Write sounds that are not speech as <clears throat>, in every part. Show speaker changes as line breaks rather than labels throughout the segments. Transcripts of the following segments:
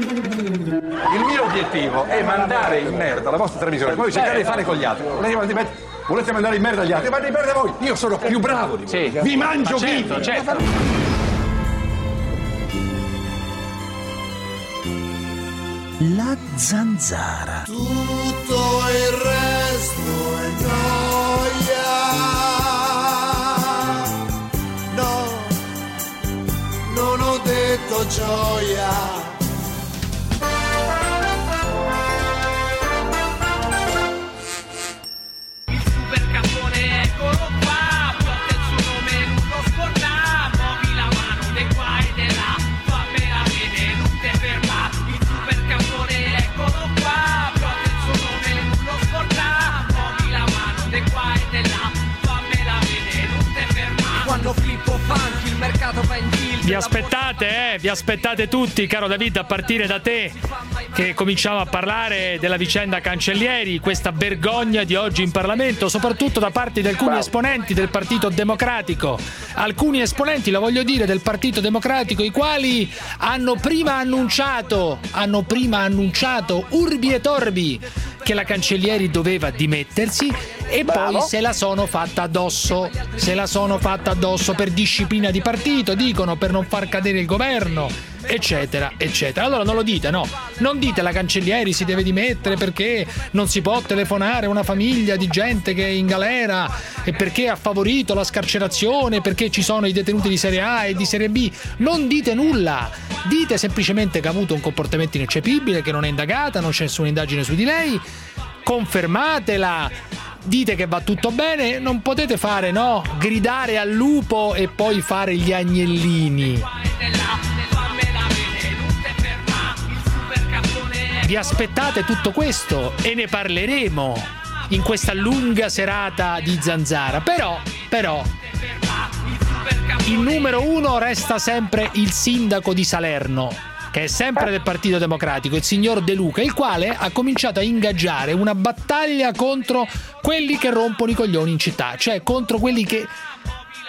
Il mio obiettivo è mandare in merda la vostra televisione, voi cercate di fare con gli altri. Volete, volete mandare in merda gli altri? Mandate in merda voi! Io sono più bravo di voi!
Sì.
Vi mangio
Ma certo,
vivi!
certo.
La zanzara.
Tutto il resto è noia. No, non ho detto gioia.
Vi aspettate, eh? Vi aspettate tutti, caro David, a partire da te, che cominciamo a parlare della vicenda Cancellieri, questa vergogna di oggi in Parlamento, soprattutto da parte di alcuni esponenti del Partito Democratico. Alcuni esponenti, lo voglio dire, del Partito Democratico, i quali hanno prima annunciato, hanno prima annunciato urbi e torbi che la Cancellieri doveva dimettersi e poi se la sono fatta addosso, se la sono fatta addosso per disciplina di partito, dicono per non far cadere il governo, eccetera, eccetera. Allora non lo dite, no? Non dite la Cancellieri si deve dimettere perché non si può telefonare a una famiglia di gente che è in galera e perché ha favorito la scarcerazione, perché ci sono i detenuti di serie A e di serie B. Non dite nulla. Dite semplicemente che ha avuto un comportamento ineccepibile, che non è indagata, non c'è nessuna indagine su di lei. Confermatela dite che va tutto bene, non potete fare, no? Gridare al lupo e poi fare gli agnellini. Vi aspettate tutto questo e ne parleremo in questa lunga serata di zanzara. Però, però, il numero uno resta sempre il sindaco di Salerno, che è sempre del Partito Democratico, il signor De Luca, il quale ha cominciato a ingaggiare una battaglia contro quelli che rompono i coglioni in città, cioè contro quelli che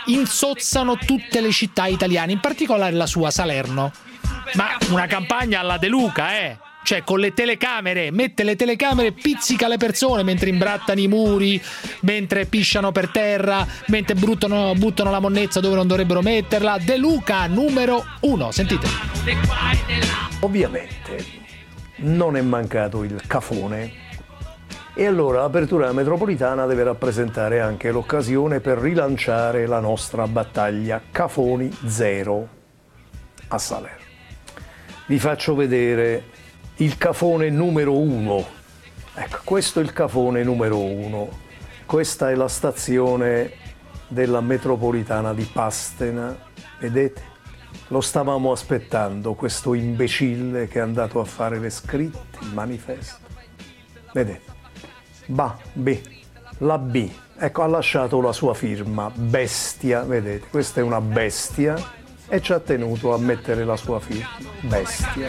insozzano tutte le città italiane, in particolare la sua Salerno. Ma una campagna alla De Luca, eh! Cioè, con le telecamere, mette le telecamere pizzica le persone mentre imbrattano i muri, mentre pisciano per terra, mentre buttano, buttano la monnezza dove non dovrebbero metterla. De Luca numero uno, sentite.
Ovviamente non è mancato il cafone e allora l'apertura della metropolitana deve rappresentare anche l'occasione per rilanciare la nostra battaglia Cafoni Zero a Salerno. Vi faccio vedere il cafone numero uno. Ecco, questo è il cafone numero uno. Questa è la stazione della metropolitana di Pastena. Vedete? Lo stavamo aspettando, questo imbecille che è andato a fare le scritte, il manifesto. Vedete? Ba, B, la B. Ecco, ha lasciato la sua firma, bestia, vedete? Questa è una bestia e ci ha tenuto a mettere la sua firma, bestia.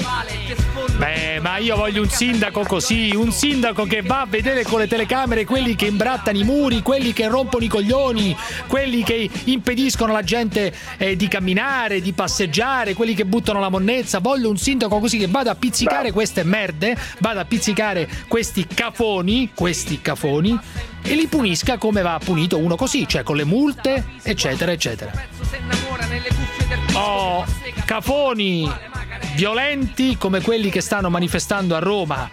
Beh, ma io voglio un sindaco così, un sindaco che va a vedere con le telecamere quelli che imbrattano i muri, quelli che rompono i coglioni, quelli che impediscono alla gente eh, di camminare, di passeggiare, quelli che buttano la monnezza. Voglio un sindaco così che vada a pizzicare queste merde, vada a pizzicare questi cafoni, questi cafoni e li punisca come va punito uno così, cioè con le multe, eccetera, eccetera. Oh, cafoni violenti come quelli che stanno manifestando a Roma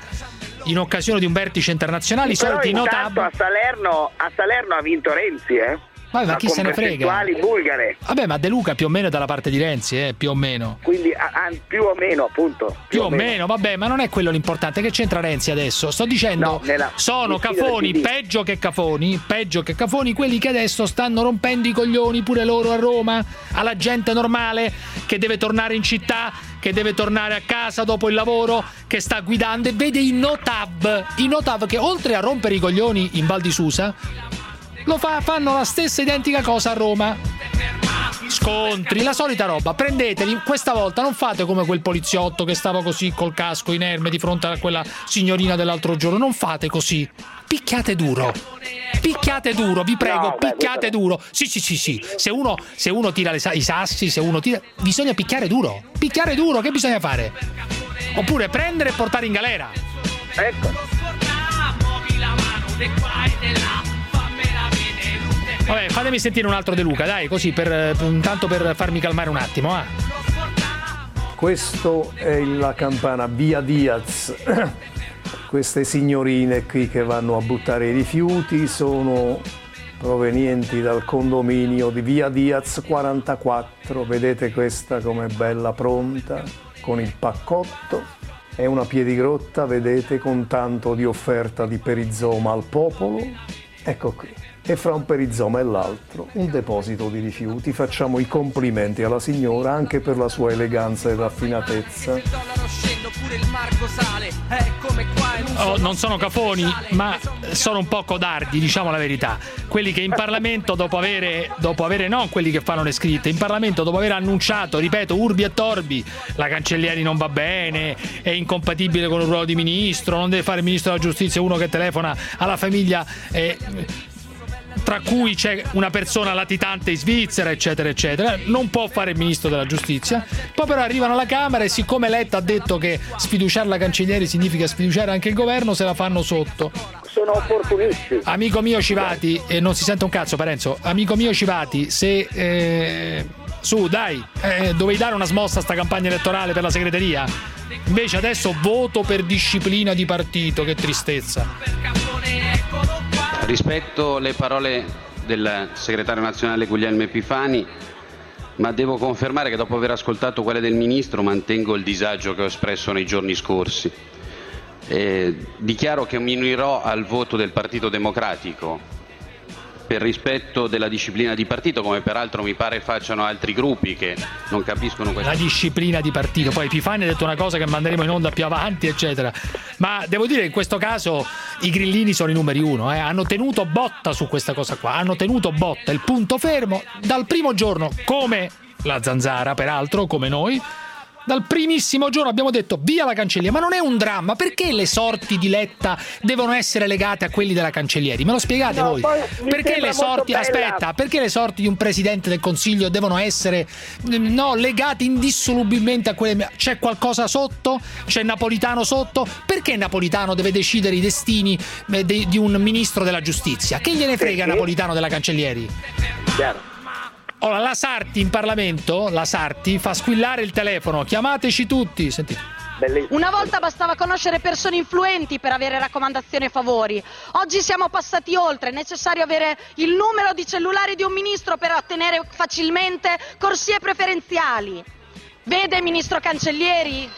in occasione di un vertice internazionale, i soliti
intanto
notab.
a Salerno, a Salerno ha vinto Renzi, eh?
Vabbè, ma chi se ne frega?
percentuali bulgare.
Vabbè, ma De Luca più o meno è dalla parte di Renzi, eh, più o meno.
Quindi a- più o meno, appunto.
Più o meno, vabbè, ma non è quello l'importante. Che c'entra Renzi adesso? Sto dicendo,
No, nella-
sono cafoni, peggio che cafoni, peggio che cafoni, quelli che adesso stanno rompendo i coglioni pure loro a Roma, alla gente normale che deve tornare in città, che deve tornare a casa dopo il lavoro, che sta guidando e vede i notab, i notab che oltre a rompere i coglioni in Val di Susa, lo fa- fanno la stessa identica cosa a Roma. Scontri, la solita roba, prendeteli, questa volta non fate come quel poliziotto che stava così col casco inerme di fronte a quella signorina dell'altro giorno, non fate così, picchiate duro. Picchiate duro, vi prego,
No, beh,
picchiate duro. Sì, sì, sì, sì. Se uno, se uno tira le i sassi, se uno tira. Bisogna picchiare duro. Picchiare duro, che bisogna fare? oppure prendere e portare in galera.
Ecco.
Muovi la mano di qua e di là,
Vabbè, fatemi sentire un altro De Luca, dai, così per eh, intanto per farmi calmare un attimo, ah.
Questo è la campana Via Diaz. <coughs> Queste signorine qui che vanno a buttare i rifiuti sono provenienti dal condominio di Via Diaz 44. Vedete questa com'è bella pronta con il paccotto. È una piedigrotta, vedete, con tanto di offerta di perizoma al popolo. Ecco qui. E fra un perizoma e l'altro un deposito di rifiuti. Facciamo i complimenti alla signora anche per la sua eleganza e raffinatezza.
Oh, non sono cafoni, ma sono un po' codardi, diciamo la verità. Quelli che in Parlamento, dopo avere, dopo avere non quelli che fanno le scritte, in Parlamento, dopo aver annunciato, ripeto, urbi e torbi, la cancellieri non va bene, è incompatibile con il ruolo di ministro, non deve fare il ministro della giustizia uno che telefona alla famiglia. eh, tra cui c'è una persona latitante in Svizzera, eccetera, eccetera. Non può fare il ministro della giustizia. Poi però arrivano alla Camera e siccome Letta ha detto che sfiduciare la cancellieri significa sfiduciare anche il governo, se la fanno sotto.
Sono opportunisti.
Amico mio Civati, e non si sente un cazzo Parenzo, amico mio Civati, se... eh, su, dai, eh, dovevi dare una smossa a sta campagna elettorale per la segreteria. Invece adesso voto per disciplina di partito, che tristezza.
Rispetto le parole del segretario nazionale Guglielmo Epifani, ma devo confermare che dopo aver ascoltato quelle del Ministro mantengo il disagio che ho espresso nei giorni scorsi. Eh, dichiaro che mi unirò al voto del Partito Democratico per rispetto della disciplina di partito, come peraltro mi pare facciano altri gruppi che non capiscono questa
La disciplina di partito. Poi Epifani ha detto una cosa che manderemo in onda più avanti, eccetera. Ma devo dire che in questo caso i grillini sono i numeri uno. eh. Hanno tenuto botta su questa cosa qua. Hanno tenuto botta, il punto fermo, dal primo giorno, come la zanzara, peraltro, come noi. Dal primissimo giorno abbiamo detto via la cancelliera, ma non è un dramma, perché le sorti di Letta devono essere legate a quelli della cancellieri? Me lo spiegate
No,
voi? Perché le sorti, aspetta, perché le sorti di un presidente del consiglio devono essere no, legate indissolubilmente a quelle. C'è qualcosa sotto? C'è Napolitano sotto? Perché Napolitano deve decidere i destini eh, di un ministro della giustizia? Che gliene frega? Napolitano della cancellieri?
Chiaro.
Ora, la Sarti in Parlamento, la Sarti, fa squillare il telefono. Chiamateci tutti. Sentite.
Bellissimo.
Una volta bastava conoscere persone influenti per avere raccomandazioni e favori. Oggi siamo passati oltre, è necessario avere il numero di cellulare di un ministro per ottenere facilmente corsie preferenziali. Vede, ministro Cancellieri?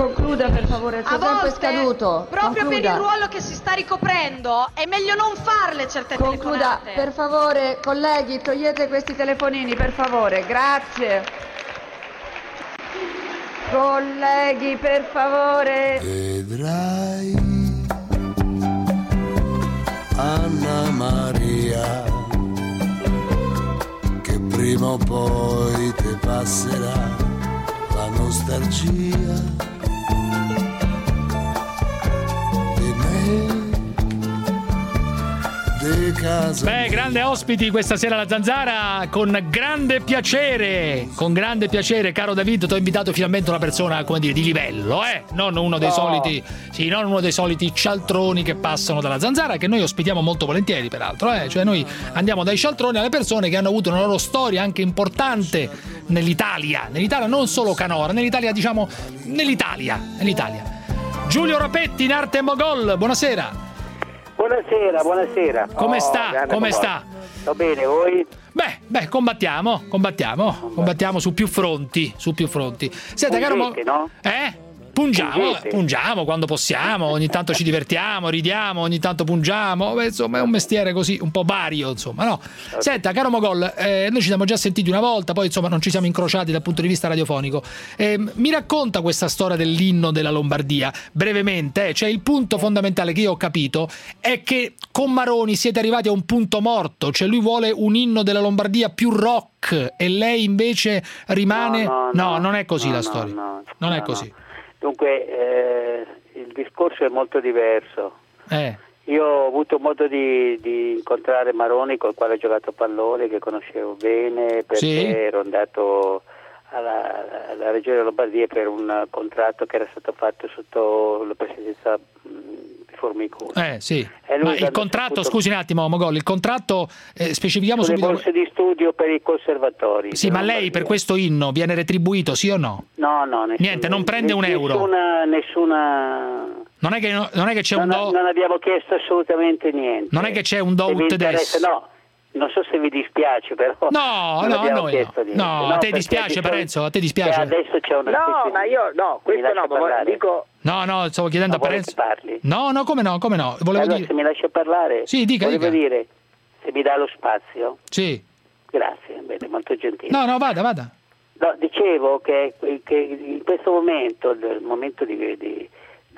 Concluda per favore, il suo tempo è scaduto.
proprio per
Concluda.
il ruolo che si sta ricoprendo, è meglio non farle certe
Concluda,
telefonate.
per favore, colleghi, togliete questi telefonini, per favore, grazie. Colleghi, per favore.
Vedrai Anna Maria che prima o poi ti passerà la nostalgia di
Beh, grande ospiti questa sera alla Zanzara, con grande piacere, con grande piacere, caro David, ti ho invitato finalmente una persona, come dire, di livello, eh? Non uno dei soliti, sì, non uno dei soliti cialtroni che passano dalla Zanzara, che noi ospitiamo molto volentieri, peraltro, eh? Cioè noi andiamo dai cialtroni alle persone che hanno avuto una loro storia anche importante nell'Italia, nell'Italia non solo canora, nell'Italia, diciamo, nell'Italia, nell'Italia. Giulio Rapetti in arte Mogol, buonasera.
Buonasera, buonasera.
Come
Oh,
sta? Come sta?
Sto bene, voi?
Beh, beh, combattiamo, combattiamo, combattiamo su più fronti, su più fronti. Senta, caro
no?
Eh? Pungiamo, pungiamo quando possiamo, ogni tanto ci divertiamo, ridiamo, ogni tanto pungiamo, Beh, insomma è un mestiere così, un po' vario, insomma, no? Senta, caro Mogol, eh, noi ci siamo già sentiti una volta, poi insomma non ci siamo incrociati dal punto di vista radiofonico. Eh, mi racconta questa storia dell'inno della Lombardia, brevemente, eh, cioè il punto fondamentale che io ho capito è che con Maroni siete arrivati a un punto morto, cioè lui vuole un inno della Lombardia più rock e lei invece rimane...
No, no, no.
non è così
No,
la
no,
storia.
no.
non è
No,
così.
Dunque, eh, il discorso è molto diverso.
Eh.
Io ho avuto modo di, di incontrare Maroni col quale ho giocato a pallone, che conoscevo bene, perché
Sì.
ero andato alla, alla Regione Lombardia per un contratto che era stato fatto sotto la presidenza Formiconi.
Eh, sì. Ma il contratto, scusi un attimo, Mogol, il contratto, eh, specifichiamo
Sulle
subito.
borse di studio per i conservatori.
Sì, ma lei per questo inno viene retribuito, sì o no?
No, no, nessun-
Niente, non prende un euro.
Nessuna, nessuna
Non è che, non è che c'è un do...
non abbiamo chiesto assolutamente niente.
Non è che c'è un dout
interessa-
des.
No, non so se vi dispiace, però.
No, no, a noi no. No, a te dispiace, Parenzo? A te dispiace?
che adesso c'è una
No, ma io no, questo no, ma dico
No, no, stavo chiedendo
Ma
a Parenzo.
parli?
No, no, come no, come no. Volevo
allora,
dire.
se mi lascia parlare,
Sì, dica,
volevo
dica.
dire, se mi dà lo spazio,
Sì.
grazie, bene, molto gentile.
No, no, vada, vada.
No, dicevo che, che in questo momento, il momento di, di-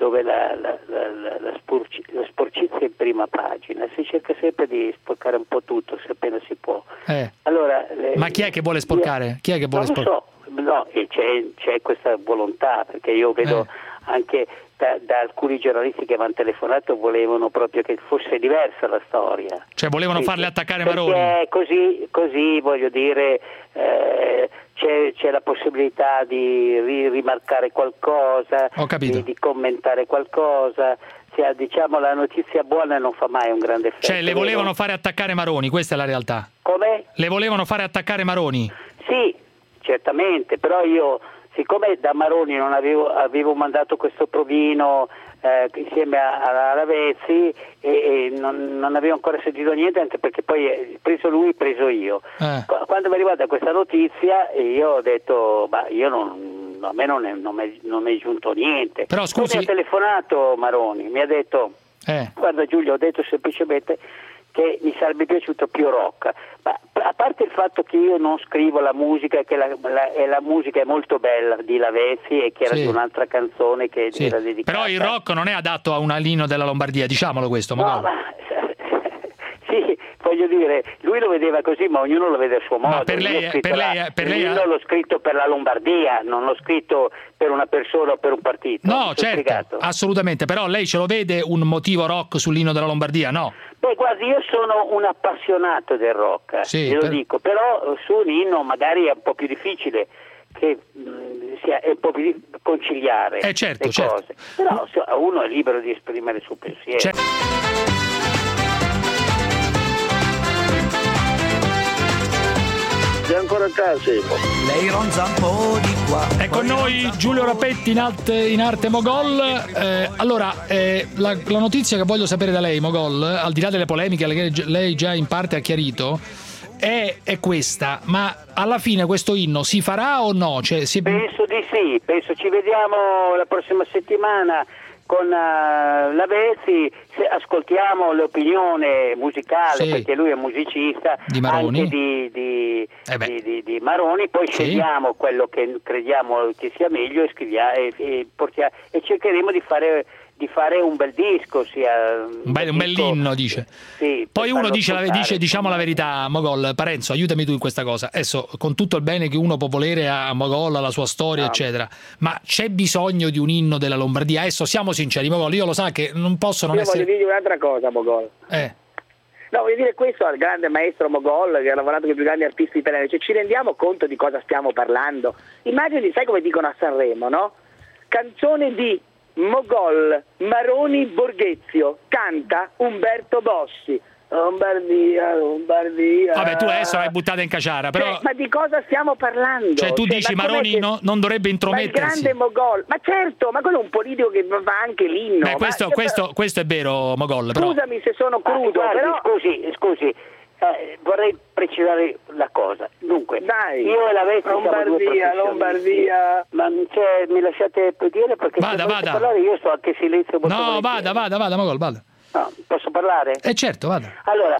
dove la, la- la- la- sporci- sporcizia è in prima pagina, si cerca sempre di sporcare un po' tutto se appena si può.
Eh.
Allora,
Ma chi è che vuole sporcare? Chi è che vuole sporcare?
so, no, e c'è, c'è questa volontà, perché io vedo
Eh.
Anche da, da alcuni giornalisti che mi hanno telefonato volevano proprio che fosse diversa la storia.
Cioè, volevano
Sì,
farle attaccare Maroni.
Così, così voglio dire, eh, c'è, c'è la possibilità di ri- rimarcare qualcosa, di, di commentare qualcosa. Cioè, diciamo la notizia buona non fa mai un grande effetto.
Cioè, le volevano fare attaccare Maroni, questa è la realtà.
Come?
Le volevano fare attaccare Maroni.
Sì, certamente, però io, siccome da Maroni non avevo, avevo mandato questo provino eh, insieme a, Ravezzi e, e non, non avevo ancora sentito niente, anche perché poi eh, preso lui, preso io.
Eh.
Qu- Quando mi è arrivata questa notizia io ho detto, ma io non, a me non è, non mi è- non è giunto niente.
Però,
Poi
scusi-
mi ha telefonato Maroni, mi ha detto...
Eh.
Guarda Giulio, ho detto semplicemente che mi sarebbe piaciuto più rock, ma a parte il fatto che io non scrivo la musica e che la, la- e la musica è molto bella di Lavezzi e che era
Sì.
di un'altra canzone che
Sì.
era dedicata.
Però il rock non è adatto a un alino della Lombardia, diciamolo questo,
No,
Mogol.
ma voglio dire, lui lo vedeva così, ma ognuno lo vede a suo modo.
per
Io
lei
scritto
per
la-
lei è- per lei
l'inno l'ho scritto per la Lombardia, non l'ho scritto per una persona o per un partito.
No, certo,
spiegato?
assolutamente, però lei ce lo vede un motivo rock sull'ino della Lombardia? No.
Beh, guardi, io sono un appassionato del rock,
Sì,
glielo
per-
dico, però su un inno magari è un po' più difficile che mh, sia, è un po' più conciliare
Eh, certo,
le
certo.
cose. Però uno è libero di esprimere il suo pensiero.
C'è-
sei ancora a casa.
Lei ronza un po' di qua.
È con noi Giulio Rapetti in, alt- in arte Mogol. Eh, allora, eh, la, la notizia che voglio sapere da lei, Mogol, al di là delle polemiche che lei già in parte ha chiarito, è, è questa. Ma alla fine questo inno si farà o no? Cioè, si-
Penso di sì, penso ci vediamo la prossima settimana con uh, Lavezzi, se ascoltiamo l'opinione musicale,
Sì.
perché lui è musicista,
Di Maroni.
anche di, di,
Eh
di- di- Maroni, poi
Sì.
scegliamo quello che crediamo che sia meglio e, scrivia- e, e portia- e cercheremo di fare, di fare un bel disco. Sia,
un, bel, un
disco-
bell'inno, dice.
Sì,
Poi uno dice, la, dice diciamo la verità, Mogol, Parenzo, aiutami tu in questa cosa. Adesso, con tutto il bene che uno può volere a Mogol, alla sua storia, eccetera, ma c'è bisogno di un inno della Lombardia? Adesso siamo sinceri, Mogol, io lo sa che non posso non
Io voglio
essere...
dirgli un'altra cosa, Mogol.
Eh,
No, voglio dire questo al grande maestro Mogol che ha lavorato con i più grandi artisti italiani, cioè ci rendiamo conto di cosa stiamo parlando. Immagini, sai come dicono a Sanremo, no? Canzone di Mogol, Maroni, Borghezio, canta Umberto Bossi. Lombardia, Lombardia.
vabbè, tu adesso l'hai buttata in caciara, però...
Cioè, ma di cosa stiamo parlando?
Cioè, tu dici
ma com'è
Maroni
che-
no- non dovrebbe
Ma il
intromettersi.
grande Mogol, ma certo, ma quello è un politico che fa anche l'inno.
Beh,
ma-
questo,
cioè,
questo, questo è vero, Mogol, però...
Scusami se sono
Ma
crudo,
guardi,
però...
scusi, scusi, eh, vorrei precisare la cosa. Dunque,
Dai,
io e la due
Lombardia,
professionisti.
Lombardia.
Ma cioè, mi lasciate dire perché
Vada,
se
vada.
parlare io sto anche silenzio molto
No,
volentieri.
vada, vada, vada, Mogol, vada.
No, posso parlare?
Eh certo, vada.
Allora,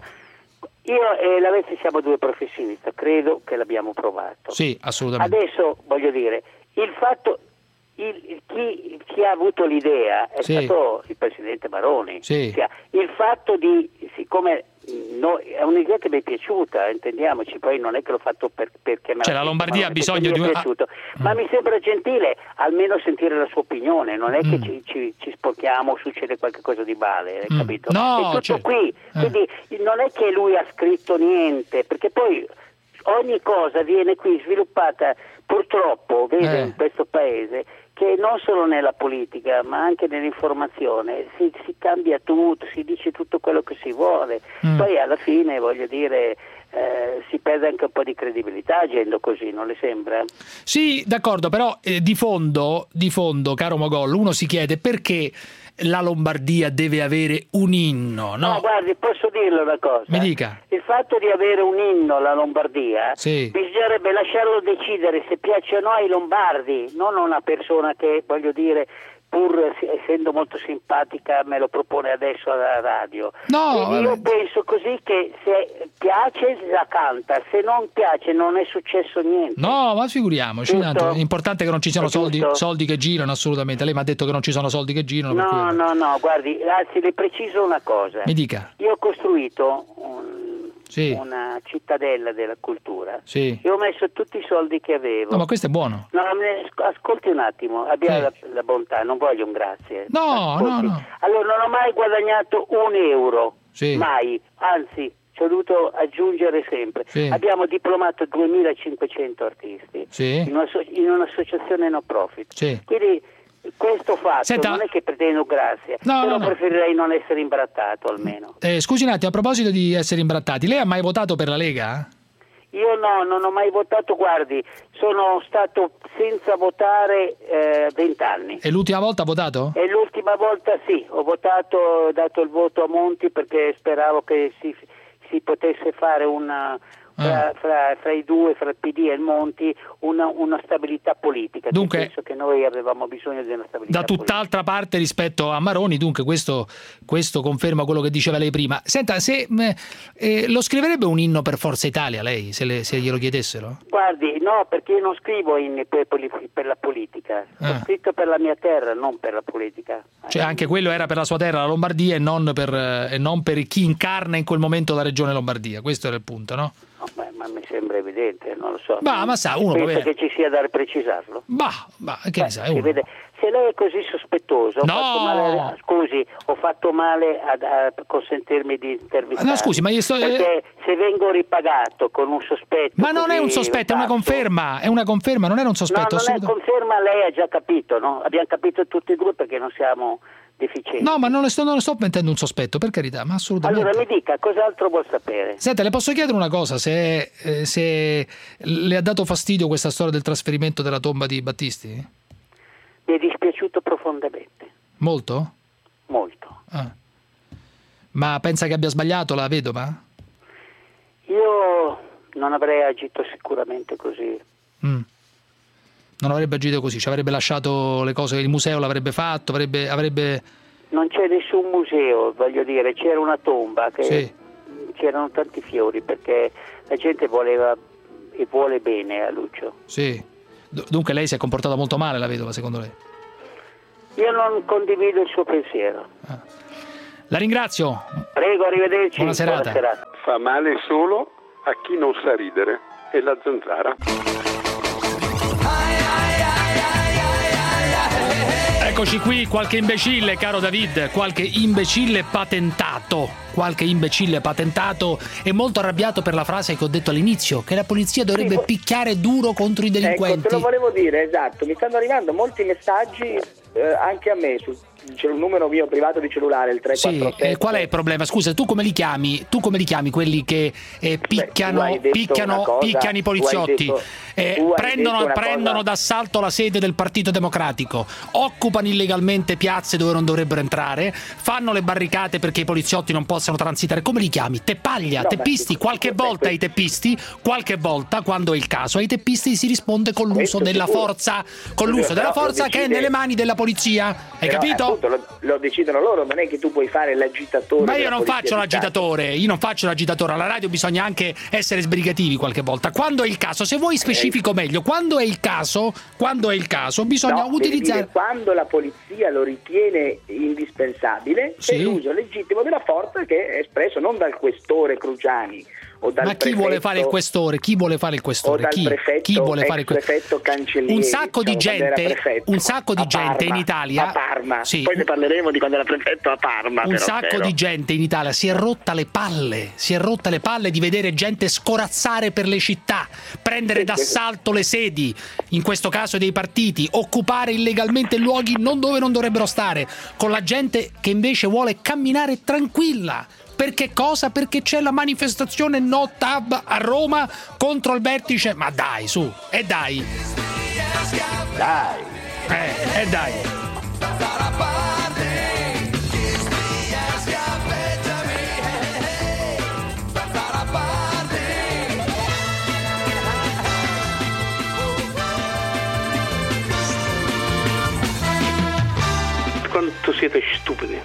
io e la Vespa siamo due professionisti, credo che l'abbiamo provato.
Sì, assolutamente.
Adesso voglio dire, il fatto il- chi, chi ha avuto l'idea è
Sì.
stato il presidente Maroni.
Sì.
Ossia, il fatto di, siccome no, è un'idea che mi è piaciuta, intendiamoci, poi non è che l'ho fatto per, perché me
Cioè, la Lombardia ha bisogno di un- ah.
piaciuto. Ma mi sembra gentile almeno sentire la sua opinione, non è che
Mm.
ci, ci, ci sporchiamo, succede qualcosa di male,
Mm.
capito?
No,
è tutto
certo.
qui,
Eh.
quindi non è che lui ha scritto niente, perché poi ogni cosa viene qui sviluppata purtroppo, vede,
Eh.
in questo paese, che non solo nella politica ma anche nell'informazione si, si cambia tutto, si dice tutto quello che si vuole,
Mm.
poi alla fine voglio dire eh, si perde anche un po' di credibilità agendo così, non le sembra?
Sì, d'accordo, però eh, di fondo, di fondo, caro Mogol, uno si chiede perché la Lombardia deve avere un inno, no?
No, guardi, posso dirle una cosa?
Mi dica.
Il fatto di avere un inno alla Lombardia
Sì.
bisognerebbe lasciarlo decidere se piace o no ai lombardi, non a una persona che, voglio dire, pur essendo molto simpatica me lo propone adesso alla radio.
No,
io
vabbè.
penso così che se piace la canta, se non piace non è successo niente.
No, ma figuriamoci, tanto, l'importante è che non ci siano soldi, soldi che girano assolutamente. Lei mi ha detto che non ci sono soldi che girano.
No,
cui-
no, no, guardi, anzi le preciso una cosa.
Mi dica.
Io ho costruito un-
Sì.
una cittadella della cultura
Sì.
e ho messo tutti i soldi che avevo.
No, ma questo è buono.
No, ascolti un attimo, abbia
Sì.
la, la bontà, non voglio un grazie.
No, no, no.
Allora, non ho mai guadagnato un euro,
Sì.
mai, anzi, ci ho dovuto aggiungere sempre.
Sì.
Abbiamo diplomato 2500 artisti
Sì.
in, una so- in un'associazione no profit.
Sì.
Quindi questo fatto
Senta-
non è che pretendo grazie,
No,
però
no, no.
preferirei non essere imbrattato almeno.
Eh, scusi un attimo, a proposito di essere imbrattati, lei ha mai votato per la Lega?
Io no, non ho mai votato, guardi, sono stato senza votare eh, vent'anni.
E l'ultima volta ha votato?
E l'ultima volta sì, ho votato, ho dato il voto a Monti perché speravo che si, si potesse fare una, fra,
Ah.
fra- fra i due, fra il PD e il Monti, una, una stabilità politica.
Dunque-
penso che noi avevamo bisogno di una stabilità
Da
politica.
tutt'altra parte rispetto a Maroni, dunque questo, questo conferma quello che diceva lei prima. Senta, se mh, eh, lo scriverebbe un inno per Forza Italia lei, se, le- se glielo chiedessero?
Guardi, no, perché io non scrivo inni per, per la politica,
Ah.
ho scritto per la mia terra, non per la politica.
Cioè anche quello era per la sua terra, la Lombardia, e non per, eh, e non per chi incarna in quel momento la regione Lombardia. Questo era il punto, no?
No, ma, ma mi sembra evidente, non lo so.
Bah, ma sa, uno bene.
che ci sia da precisarlo?
Bah, bah, che ne uno.
vede- Se lei è così sospettoso,
No!
fatto male, scusi, ho fatto male a, a consentirmi di intervistare.
No, scusi, ma io sto-
Perché se vengo ripagato con un sospetto.
Ma non è un sospetto, è una conferma, è una conferma, non era un
No,
sospetto.
non è conferma, lei ha già capito, no? Abbiamo capito tutti e due perché non siamo deficienti.
No, ma non le sto, non le sto mettendo un sospetto, per carità, ma assolutamente.
allora mi dica, cos'altro vuol sapere?
Senta, le posso chiedere una cosa? Se, eh, se le ha dato fastidio questa storia del trasferimento della tomba di Battisti?
Mi è dispiaciuto profondamente,
Molto?
molto.
Ah. Ma pensa che abbia sbagliato la vedova?
Io non avrei agito sicuramente così.
Mm. Non avrebbe agito così, ci avrebbe lasciato le cose, il museo l'avrebbe fatto, avrebbe... avrebbe...
Non c'è nessun museo, voglio dire, c'era una tomba che
Sì.
c'erano tanti fiori perché la gente voleva e vuole bene a Lucio.
Sì. Dunque lei si è comportata molto male, la vedova, secondo lei?
Io non condivido il suo pensiero.
La ringrazio.
Prego, arrivederci.
Buona serata.
Fa male solo a chi non sa ridere. E la zanzara.
Eccoci qui, qualche imbecille, caro David, qualche imbecille patentato, qualche imbecille patentato e molto arrabbiato per la frase che ho detto all'inizio, che la polizia dovrebbe picchiare duro contro i
Ecco,
delinquenti.
te lo volevo dire, esatto. Mi stanno arrivando molti messaggi eh, anche a me su c'è un numero mio privato di cellulare, il
Sì,
347.
eh, qual è il problema? Scusa, tu come li chiami? Tu come li chiami quelli che eh, picchiano,
detto
picchiano,
cosa,
picchiano i poliziotti,
detto-
eh, prendono, prendono d'assalto la sede del Partito Democratico, occupano illegalmente piazze dove non dovrebbero entrare, fanno le barricate perché i poliziotti non possano transitare. Come li chiami? Teppaglia,
No, beh,
teppisti. Qualche volta ai teppisti, qualche volta, quando è il caso, ai teppisti si risponde con l'uso della forza, con l'uso della forza che è nelle mani della polizia. Hai capito?
Appunto, lo, lo decidono loro, non è che tu puoi fare l'agitatore.
Ma io non faccio l'agitatore, io non faccio l'agitatore, alla radio bisogna anche essere sbrigativi qualche volta. Quando è il caso, se vuoi
Eh,
specifico meglio. Quando è il caso, quando è il caso bisogna
No,
utilizzare...
quando la polizia lo ritiene indispensabile
Sì.
è l'uso legittimo della forza che è espresso non dal questore Cruciani o dal
Ma chi vuole fare il
prefetto-
questore? Chi vuole fare il questore? Chi?
prefetto,
Chi vuole fare il
prefetto Cancellieri,
Un sacco di
diciamo,
gente,
prefetto.
un sacco di gente in Italia,
a Parma.
Sì.
poi ne parleremo di quando era prefetto a Parma
un
però,
sacco
spero.
di gente in Italia si è rotta le palle, si è rotta le palle di vedere gente scorazzare per le città, prendere d'assalto le sedi, in questo caso dei partiti, occupare illegalmente luoghi non dove non dovrebbero stare, con la gente che invece vuole camminare tranquilla. Perché cosa? Perché c'è la manifestazione No Tab a Roma contro il vertice. Ma dai, su, e dai.
Dai.
Eh, e dai.
Quanto siete stupidi,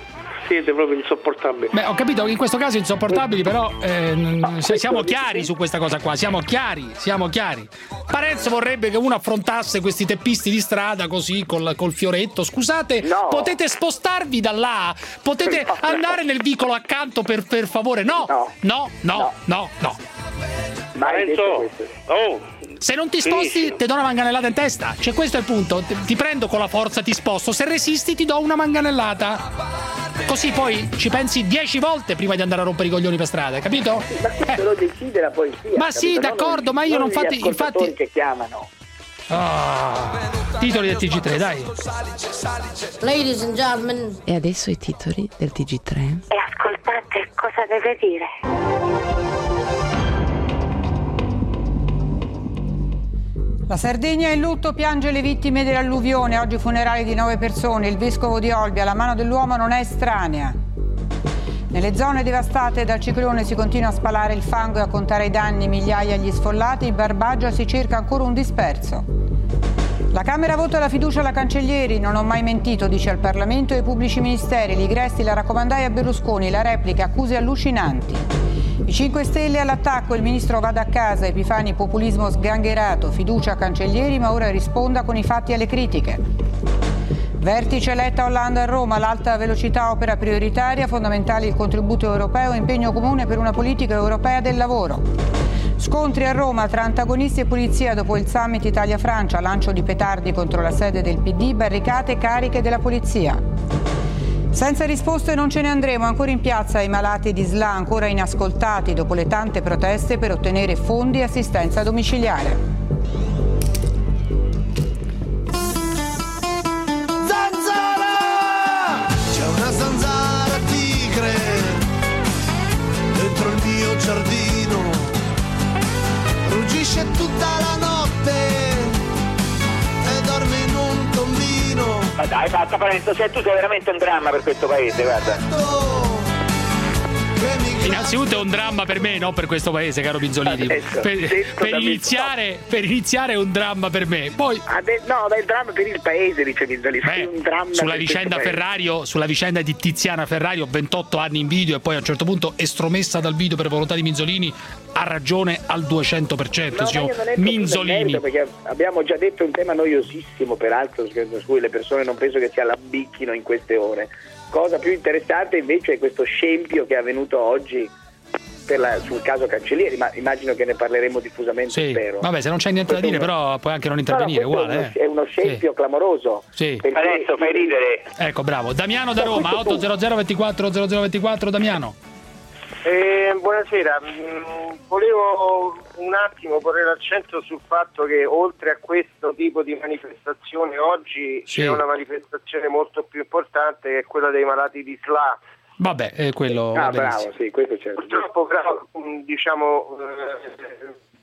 siete proprio insopportabili.
Beh, ho capito che in questo caso insopportabili, però eh, siamo chiari su questa cosa qua, siamo chiari, siamo chiari. Parenzo vorrebbe che uno affrontasse questi teppisti di strada così col, col fioretto. Scusate, potete spostarvi da là? Potete andare nel vicolo accanto per, per favore? No, no, no, no, no.
Parenzo, oh,
Se non ti sposti, ti do una manganellata in testa. Cioè, questo è il punto. Ti, ti prendo con la forza, ti sposto. Se resisti, ti do una manganellata. Così poi ci pensi dieci volte prima di andare a rompere i coglioni per strada, capito?
ma questo lo decide la polizia
Ma
capito?
sì, d'accordo, ma io non fate-
ascoltatori
infatti-
che chiamano
Ah, titoli del TG3, dai.
Ladies and gentlemen.
E adesso i titoli del TG3.
E ascoltate cosa deve dire.
La Sardegna in lutto piange le vittime dell'alluvione. Oggi funerali di nove persone. Il vescovo di Olbia, la mano dell'uomo non è estranea. Nelle zone devastate dal ciclone si continua a spalare il fango e a contare i danni, migliaia gli sfollati, in Barbagia si cerca ancora un disperso. La Camera vota la fiducia alla Cancellieri, non ho mai mentito, dice al Parlamento e ai pubblici ministeri. Ligresti la raccomandai a Berlusconi, la replica, accuse allucinanti. I 5 Stelle all'attacco, il ministro vada a casa, Epifani populismo sgangherato, fiducia a Cancellieri, ma ora risponda con i fatti alle critiche. Vertice Letta Hollande a Roma, l'alta velocità opera prioritaria, fondamentale il contributo europeo, impegno comune per una politica europea del lavoro. Scontri a Roma tra antagonisti e polizia dopo il summit Italia-Francia, lancio di petardi contro la sede del PD, barricate cariche della polizia. Senza risposte non ce ne andremo, ancora in piazza i malati di SLA, ancora inascoltati dopo le tante proteste per ottenere fondi e assistenza domiciliare.
Zanzara! C'è una zanzara tigre dentro il mio giardino. Ruggisce tutta la notte e dorme in un tombino.
ma dai basta Parenzo cioè, tu sei veramente un dramma per questo paese guarda
Innanzitutto è un dramma per me, non per questo paese, caro Pinzolini.
Adesso,
Per,
detto
per
me-
iniziare, per iniziare è un dramma per me. Poi
Ade- no ma è il dramma per il paese dice un dramma
sulla
per
vicenda. Ferrario, sulla vicenda di Tiziana Ferrario, 28 anni in video e poi a un certo punto estromessa dal video per volontà di Minzolini, ha ragione al 200%,
No,
signor Minzolini.
merito, abbiamo già detto un tema noiosissimo peraltro su su cui le persone non penso che si allambicchino in queste ore cosa più interessante invece è questo scempio che è avvenuto oggi per la- sul caso Cancellieri ma immagino che ne parleremo diffusamente
Sì,
spero
vabbè, se non c'è niente da dire, però puoi anche non intervenire,
No, no, questo
uguale.
è uno, è uno scempio clamoroso
Sì.
perché
Adesso fai ridere.
Ecco, bravo. Damiano da Roma, 800 24 0024, Damiano.
Eh, buonasera, Mm, volevo un attimo porre l'accento sul fatto che oltre a questo tipo di manifestazione oggi
Sì.
c'è una manifestazione molto più importante che è quella dei malati di SLA.
Vabbè, è quello
ah bravo sì questo certo
Purtroppo però mm, diciamo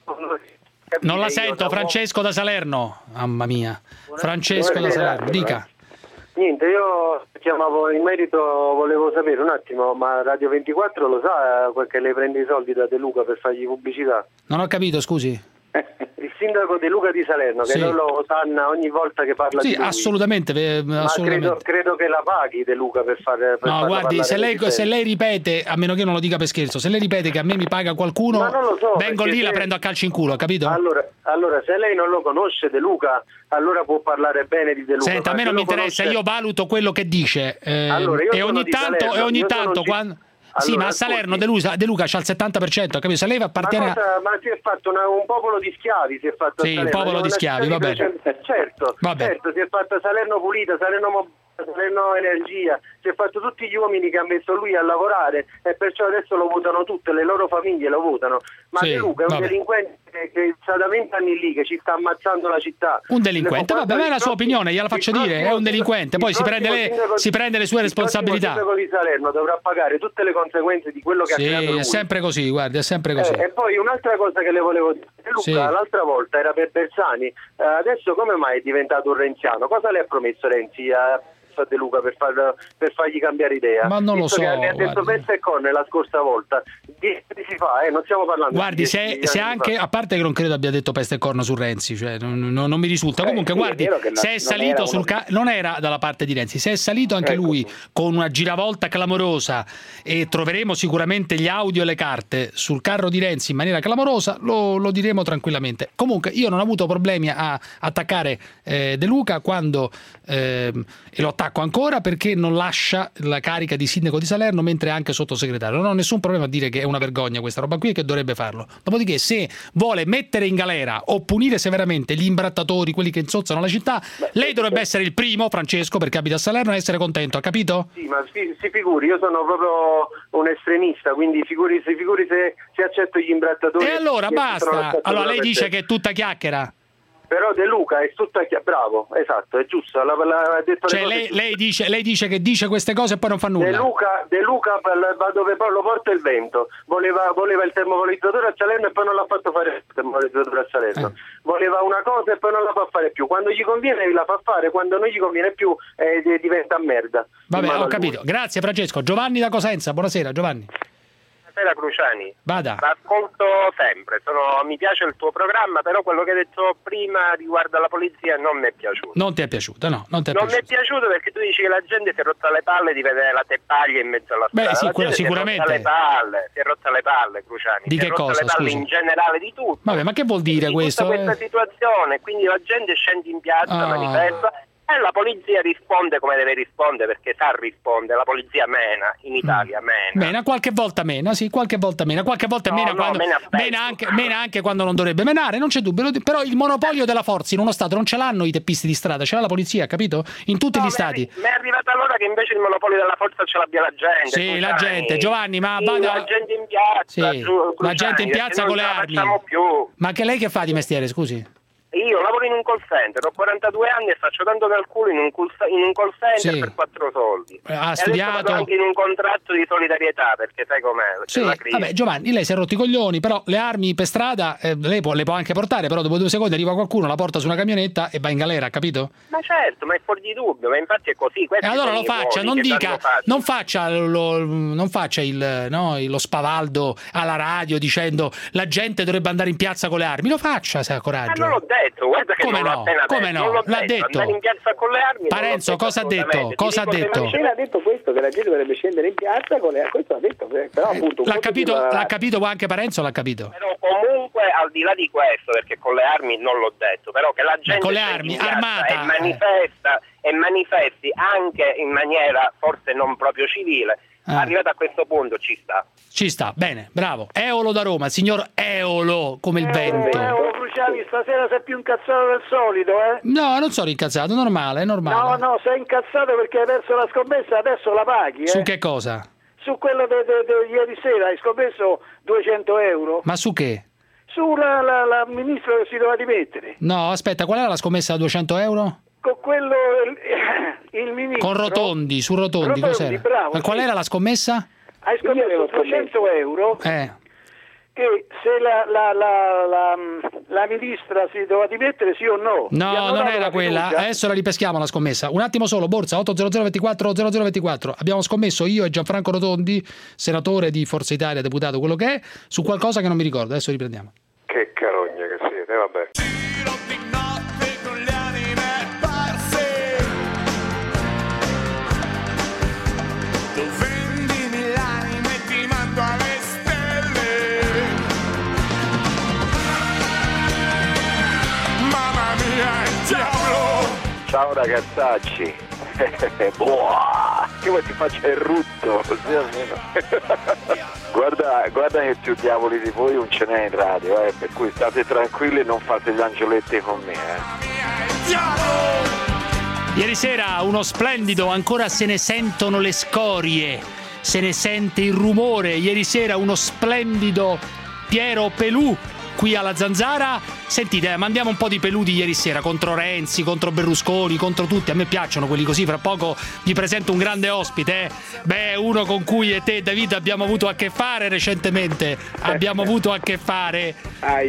eh,
Non la sento, Francesco da Salerno. Mamma mia. Francesco da. Salerno, dica.
Niente, io chiamavo in merito, volevo sapere un attimo, ma Radio 24 lo sa eh, che lei prende i soldi da De Luca per fargli pubblicità?
Non ho capito, scusi.
Il sindaco De Luca di Salerno, che
Sì.
non lo sanno ogni volta che parla
Sì,
di lui.
assolutamente, assolutamente.
credo, credo che la paghi De Luca per fare per
No, guardi, se lei, se lei ripete, a meno che non lo dica per scherzo, se lei ripete che a me mi paga qualcuno,
so,
vengo lì e la prendo a calci in culo, capito?
Allora, allora, se lei non lo conosce De Luca, allora può parlare bene di De Luca.
Senta, a me non mi interessa,
conosce-
io valuto quello che dice eh,
Allora, io
e ogni tanto,
Salerno,
e ogni
io
tanto
ci-
sì, ma a Salerno De Luca, De Luca c'ha il 70%, capito? Se lei
Ma,
appartiene a...
cosa- ma si è fatto una- un popolo di schiavi, si è fatto
Sì, un popolo di schiavi, va bene.
300 Certo, certo, si è fatta Salerno pulita, Salerno Salerno energia, si è fatto tutti gli uomini che ha messo lui a lavorare e perciò adesso lo votano tutte, le loro famiglie lo votano. Ma
Sì,
Luca è un
vabbè.
delinquente che, sta da vent'anni lì, che ci sta ammazzando la città.
Un delinquente,
Le-
vabbè, ma è la sua
il
opinione, gliela faccio
il
dire, è un delinquente, poi
il
si prende, le,
sindaco-
si prende le sue
il
responsabilità.
sindaco di Salerno dovrà pagare tutte le conseguenze di quello che ha creato
Sì,
lui.
è sempre così, guardi, è sempre così.
Eh, e poi un'altra cosa che le volevo dire, Luca
Sì.
l'altra volta era per Bersani, eh, adesso come mai è diventato un renziano? Cosa le ha promesso Renzi a a De Luca per, far- per fargli cambiare idea?
Ma non lo so,
mi ha detto pezzo e corne la scorsa volta, dieci mesi fa, eh, non stiamo parlando
Guardi,
di
se, se anche,
fa.
a parte che non credo abbia detto peste e corna su Renzi, cioè non, non- non mi risulta. Comunque,
Eh, sì, è
guardi, se è salito sul ca- non era dalla parte di Renzi, se è salito anche
Ecco.
lui con una giravolta clamorosa e troveremo sicuramente gli audio e le carte sul carro di Renzi in maniera clamorosa, lo, lo diremo tranquillamente. Comunque, io non ho avuto problemi a attaccare eh, De Luca quando ehm, e lo attacco ancora perché non lascia la carica di sindaco di Salerno mentre è anche sottosegretario. Non ho nessun problema a dire che è una vergogna questa roba qui e che dovrebbe farlo. Dopodiché, se vuole mettere in galera o punire severamente gli imbrattatori, quelli che insozzano la città, lei dovrebbe essere il primo, Francesco, perché abita a Salerno, e essere contento, ha capito?
Sì, ma si, si figuri, io sono proprio un estremista, quindi figuri, si figuri se, se accetto gli imbrattatori.
E allora basta. Allora lei dice che è tutta chiacchiera.
Però De Luca è tutta chia- bravo, esatto, è giusto, detto le
Cioè lei, lei dice, lei dice che dice queste cose e poi non fa
De
nulla.
Luca, De Luca va dove poi lo porta il vento, voleva, voleva il termovalorizzatore a Salerno e poi non l'ha fatto fare il termovalorizzatore a Salerno,
Eh.
voleva una cosa e poi non la fa fare più, quando gli conviene la fa fare, quando non gli conviene più eh, di- diventa merda.
Vabbè, ho
lui.
capito. Grazie Francesco. Giovanni da Cosenza, buonasera Giovanni.
Buonasera Cruciani.
Vada.
Ascolto sempre, sono- mi piace il tuo programma, però quello che hai detto prima riguardo alla polizia non mi è piaciuto.
Non ti è piaciuto, no, non ti è
Non mi è
piaciuto.
piaciuto perché tu dici che la gente si è rotta le palle di vedere la teppaglia in mezzo alla
Beh,
strada.
sì,
la
quello sicuramente.
Si è palle, si è rotta le palle, Cruciani.
Di che cosa,
le palle
scusi?
in generale di tutto.
Vabbè, ma che vuol dire
di
questo?
tutta questa
Eh,
situazione, quindi la gente scende in piazza,
Ah.
manifesta e la polizia risponde come deve rispondere perché sa rispondere, la polizia mena, in Italia mena.
Mena, qualche volta mena, sì, qualche volta mena, qualche volta
No,
mena,
no,
quando,
mena
mena anche, mena anche quando non dovrebbe menare, non c'è dubbio. Però il monopolio della forza in uno Stato non ce l'hanno i teppisti di strada, ce l'ha la polizia, capito? In tutti gli Stati.
Ma è arrivata l'ora che invece il monopolio della forza ce l'abbia la gente.
Sì, la gente, Giovanni, ma
Sì,
vada-
La gente in piazza.
Sì,
giù,
la
Cruciani,
gente in piazza con le
la
armi.
più.
Ma che lei che fa di mestiere, scusi?
Io lavoro in un call center, ho 42 anni e faccio tanto nel culo in un call, center
Sì.
per 4 soldi.
Eh, ha
E
studiato?
anche in un contratto di solidarietà perché sai com'è, c'è
Sì,
la crisi.
vabbè, Giovanni, lei si è rotti i coglioni, però le armi per strada eh, lei può, le può anche portare, però dopo due secondi arriva qualcuno, la porta su una camionetta e va in galera, capito?
Ma certo, ma è fuori di dubbio, ma infatti è così.
E
questi
allora
sono
lo faccia, non dica, non faccia, lo- non faccia il, no, lo spavaldo alla radio dicendo la gente dovrebbe andare in piazza con le armi, lo faccia se ha
Ma
coraggio.
non l'ho detto, guarda che
Come no? Come
detto.
no? L'ha
detto.
detto.
In piazza con le armi.
Parenzo,
detto
cosa ha detto? Cosa ha detto?
Appena ha detto questo, che la gente dovrebbe scendere in piazza, con le... questo ha detto, però appunto... un
L'ha capito, l'ha capito anche Parenzo, l'ha capito?
Però comunque al di là di questo, perché con le armi non l'ho detto, però che la gente
con le armi, armata,
e manifesta e manifesti anche in maniera forse non proprio civile,
Ah.
arrivato a questo punto ci sta.
Ci sta, bene, bravo. Eolo da Roma, signor Eolo, come il vento.
Eh, Cruciani, stasera sei più incazzato del solito, eh?
No, non sono incazzato, è normale, è
No,
normale.
no, sei incazzato perché hai perso la scommessa, adesso la paghi, eh?
Su che cosa?
Su quello di ieri sera hai scommesso 200 euro.
Ma su che?
Sulla la, la ministro che si doveva dimettere.
No, aspetta, qual era la scommessa da 200 euro?
Con quello, il, <coughs> il ministro...
Con Rotondi, su Rotondi,
Rotondi,
cos'era?
bravo,
Ma qual era la scommessa?
Hai scommesso 200 euro
Eh,
che se la, la, la, la, la ministra si doveva dimettere sì o no.
No, non era
la
quella. Adesso la ripeschiamo la scommessa. Un attimo solo, Borsa 80024 0024. Abbiamo scommesso io e Gianfranco Rotondi, senatore di Forza Italia, deputato, quello che è, su qualcosa che non mi ricordo. Adesso riprendiamo.
Che carogna che siete, vabbè.
Ciao ragazzacci. <laughs> Boah, che vuoi ti faccia il rutto? Così almeno. <laughs> guarda, guarda che più diavoli di voi non ce n'è in radio, eh, per cui state tranquilli e non fate gli angioletti con me. Eh.
Ieri sera uno splendido, ancora se ne sentono le scorie, se ne sente il rumore. Ieri sera uno splendido Piero Pelù qui alla Zanzara. Sentite, eh, mandiamo un po' di peludi ieri sera contro Renzi, contro Berlusconi, contro tutti. A me piacciono quelli così. Fra poco vi presento un grande ospite. Eh. Beh, uno con cui e te, David, abbiamo avuto a che fare recentemente. Abbiamo avuto a che fare.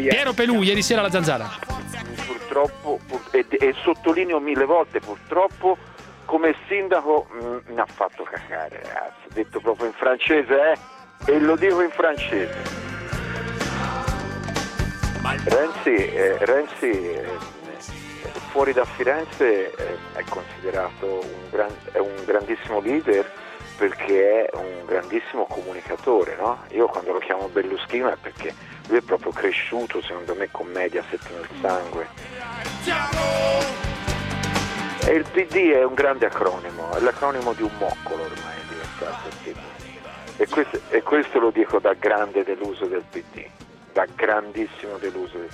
Piero Pelù ieri sera alla Zanzara.
Purtroppo, pur- e, e sottolineo mille volte, purtroppo come sindaco mm, mi ha fatto cacare, ragazzi. Detto proprio in francese, eh? E lo dico in francese. Renzi, eh, Renzi eh, fuori da Firenze eh, è considerato un, gran- è un grandissimo leader perché è un grandissimo comunicatore, no? Io quando lo chiamo Berlusconi è perché lui è proprio cresciuto, secondo me, con Mediaset nel sangue. E il PD è un grande acronimo, è l'acronimo di un moccolo ormai è diventato il PD. E questo, e questo lo dico da grande deluso del PD, da grandissimo deluso del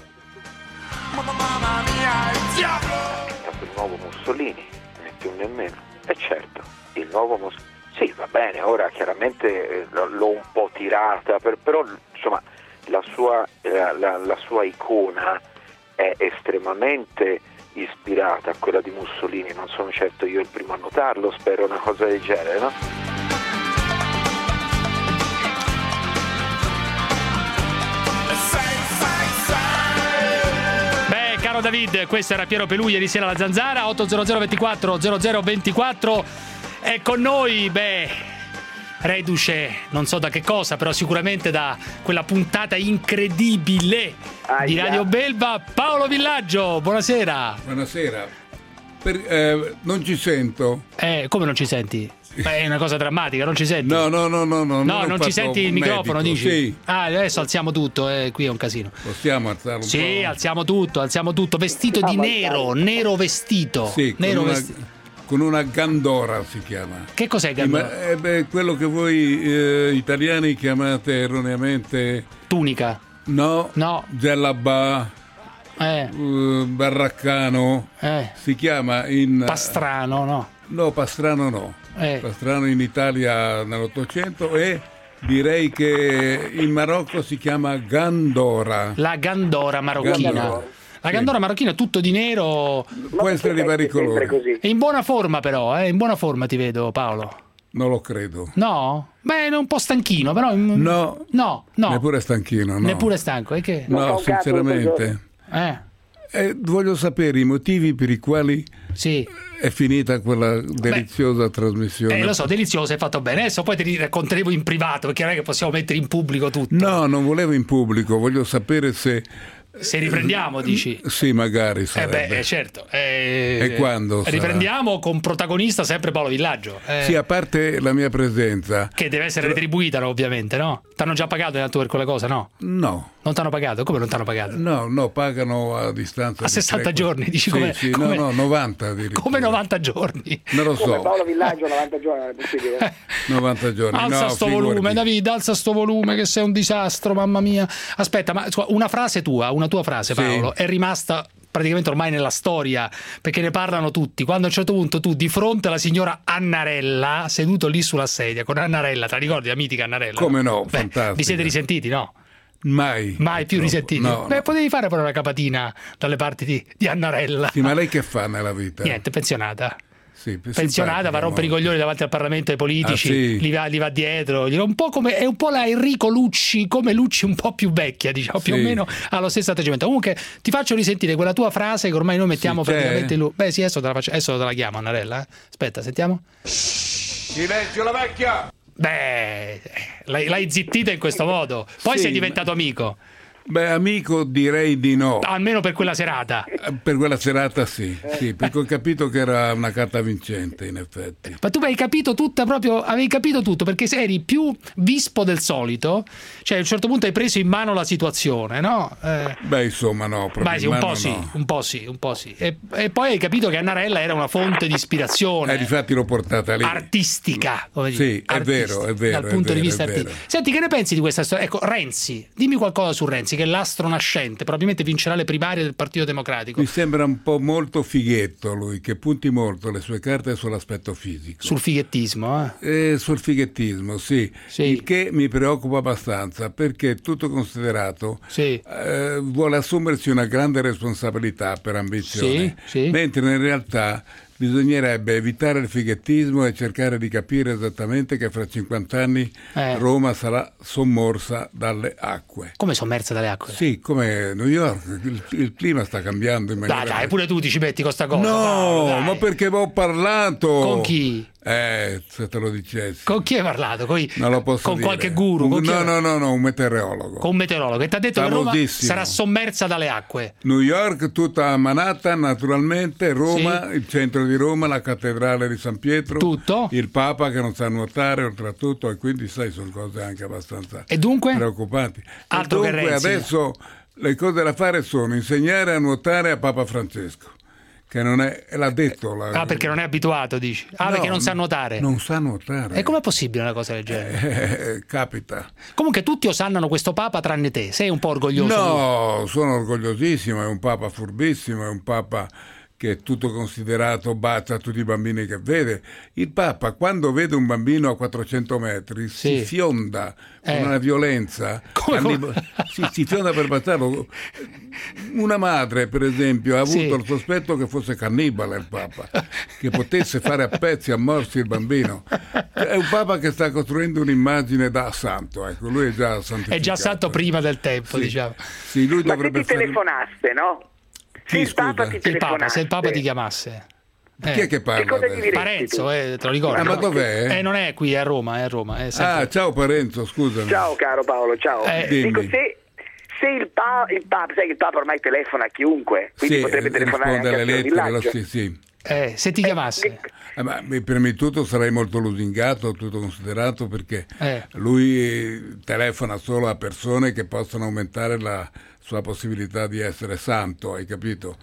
È stato il nuovo Mussolini, né più né meno. E certo, il nuovo Mussolini. Sì, va bene, ora chiaramente eh, l'ho un po' tirata, per- però insomma la sua, la- la- la sua icona è estremamente ispirata a quella di Mussolini, non sono certo io il primo a notarlo, spero una cosa del genere, no?
Caro David, questo era Piero Pelù ieri sera alla Zanzara, 800 24 0024. È con noi, beh, reduce, non so da che cosa, però sicuramente da quella puntata incredibile di
Aia.
Radio Belva, Paolo Villaggio, buonasera.
Buonasera. Per- eh, non ci sento.
Eh, come non ci senti? Beh, è una cosa drammatica, non ci senti?
No, no, no, no. No,
No, non ci senti il
un
microfono,
medico.
dici?
Sì,
Ah, adesso alziamo tutto, eh, qui è un casino.
possiamo alzare un
Sì,
po'.
alziamo tutto, alziamo tutto. Vestito di nero, nero vestito.
Sì, con
nero
una,
vesti-
con una gandora si chiama.
Che cos'è Gandora?
Eh, beh, quello che voi eh, italiani chiamate erroneamente...
Tunica.
No.
No.
Giallabà.
Eh.
barraccano.
Eh.
Si chiama in...
Pastrano, no?
No, Pastrano no.
Eh.
Pastrano in Italia nell'Ottocento e direi che in Marocco si chiama Gandora.
La Gandora marocchina.
Gandora.
La Gandora marocchina tutto di nero.
Può essere di vari colori.
È in buona forma però, eh? in buona forma ti vedo Paolo.
Non lo credo.
No? Beh, è un po' stanchino, però...
No.
No, no.
Neppure stanchino, no.
Neppure stanco, è che...
No, sinceramente.
Eh.
Eh, voglio sapere i motivi per i quali
Sì.
È finita quella deliziosa trasmissione.
Eh, lo so, delizioso, hai fatto bene. Adesso poi te li racconteremo in privato, perché non è che possiamo mettere in pubblico tutto.
No, non volevo in pubblico, voglio sapere se...
Se riprendiamo, dici?
Sì, magari
Eh
sarebbe.
beh, eh, certo. Eh,
E quando sarà?
Riprendiamo con protagonista sempre Paolo Villaggio. eh,
Sì, a parte la mia presenza.
Che deve essere retribuita, ovviamente, no? T'hanno già pagato in per quella cosa, no?
No.
Non t'hanno pagato? Come non t'hanno pagato?
No, no, pagano a distanza.
A
di
60
tre-
giorni, dici
sì,
come-
sì,
come-
no, no, 90 addirittura.
Come 90 giorni.
Non lo
Come
so,
Paolo Villaggio 90 giorni è possibile.
90 giorni.
Alza
no,
sto
figurati.
volume, David, alza sto volume che sei un disastro, mamma mia. Aspetta, ma una frase tua, una tua frase,
Sì.
Paolo, è rimasta praticamente ormai nella storia, perché ne parlano tutti. Quando a un certo punto tu di fronte alla signora Annarella, seduto lì sulla sedia con Annarella, te la ricordi la mitica Annarella?
Come no,
Beh,
fantastico.
Vi siete risentiti, no?
Mai.
Mai più risentiti?
No,
Beh,
no.
potevi fare pure una capatina dalle parti di, di Annarella.
Sì, ma lei che fa nella vita?
Niente, pensionata.
Sì,
pensionata, va a rompere i coglioni davanti al Parlamento ai politici,
Ah, sì?
li, va, li va dietro, un po' come, è un po' la Enrico Lucci, come Lucci un po' più vecchia, diciamo, più o
Sì.
meno ha lo stesso atteggiamento. Comunque ti faccio risentire quella tua frase che ormai noi mettiamo
Sì,
praticamente lui. Beh sì, adesso te la, faccio, adesso te la chiamo Annarella. eh. Aspetta, sentiamo.
Silenzio la vecchia!
Beh, l'hai, l'hai zittita in questo modo, poi
Sì,
sei diventato amico.
Beh, amico direi di no.
Almeno per quella serata.
Eh, Per quella serata sì, sì, perché ho capito che era una carta vincente in effetti.
Ma tu hai capito tutta proprio, avevi capito tutto perché eri più vispo del solito, cioè a un certo punto hai preso in mano la situazione, no? Eh,
Beh, insomma no, proprio
Beh, sì, un po' sì,
no.
un po' sì, un po' sì. E, e poi hai capito che Annarella era una fonte di ispirazione
Eh, difatti l'ho portata lì.
artistica, come dire,
Sì, è
artistica,
vero, è vero,
dal
è
punto di
vero,
vista
è vero.
artistico. Senti, che ne pensi di questa storia? Ecco, Renzi, dimmi qualcosa su Renzi, che è l'astro nascente, probabilmente vincerà le primarie del Partito Democratico.
Mi sembra un po' molto fighetto lui, che punti molto le sue carte sull'aspetto fisico.
Sul fighettismo, eh?
Eh, sul fighettismo, sì. Il che mi preoccupa abbastanza perché tutto considerato eh, vuole assumersi una grande responsabilità per ambizione,
Sì, sì.
mentre in realtà bisognerebbe evitare il fighettismo e cercare di capire esattamente che fra 50 anni
Eh.
Roma sarà sommorsa dalle acque.
Come sommersa dalle acque?
Sì, come New York, il, il clima sta cambiando in maniera...
Dai, dai, pure tu ti ci metti con sta cosa.
No,
Paolo, dai.
ma perché ho parlato?
Con chi?
Eh, se te lo dicessi.
Con chi hai parlato? Con, con qualche guru? Con,
no, no, no, no, un meteorologo.
con un meteorologo che ti ha detto che Roma sarà sommersa dalle acque.
New York, tutta Manhattan, naturalmente, Roma, il centro di Roma, la cattedrale di San Pietro,
Tutto.
il Papa che non sa nuotare oltretutto e quindi sai, sono cose anche abbastanza
E dunque?
preoccupanti. E
Altro che
dunque adesso le cose da fare sono insegnare a nuotare a Papa Francesco, che non è, l'ha detto. la-
Ah, perché non è abituato, dici? Ah,
No,
perché non sa nuotare.
Non sa nuotare.
E com'è possibile una cosa del genere?
Eh, <laughs> capita.
Comunque tutti osannano questo Papa tranne te. Sei un po' orgoglioso.
No, sono orgogliosissimo, è un papa furbissimo, è un papa che tutto considerato bacia tutti i bambini che vede. Il papa quando vede un bambino a 400 metri si fionda
Eh.
con una violenza,
Come-
annib- si, si fionda per baciarlo. Una madre, per esempio, ha avuto
Sì.
il sospetto che fosse cannibale il papa, che potesse fare a pezzi, a morsi il bambino. È un papa che sta costruendo un'immagine da santo, ecco, lui è già santificato.
È già stato prima del tempo,
Sì.
diciamo.
Sì, lui
Ma se
dovrebbe
ti
fare...
telefonasse, no? Se
Chi,
il Papa
scusa?
ti
Il Papa, se il Papa ti chiamasse.
Chi è che parla
Che
Parenzo, eh, te lo ricordi?
Ah, ma dov'è?
Eh, non è qui, è a Roma, è a Roma. È
Ah, ciao Parenzo, scusami.
Ciao caro Paolo, ciao.
Eh,
Dico,
dimmi.
se, se il, pa- il Papa, sai che il Papa ormai telefona a chiunque, quindi
Sì,
potrebbe telefonare
risponde
anche
alle lettere, sì, sì.
Eh, se ti chiamasse.
Eh, ma prima di tutto sarei molto lusingato, tutto considerato, perché
Eh.
lui telefona solo a persone che possono aumentare la sua possibilità di essere santo, hai capito?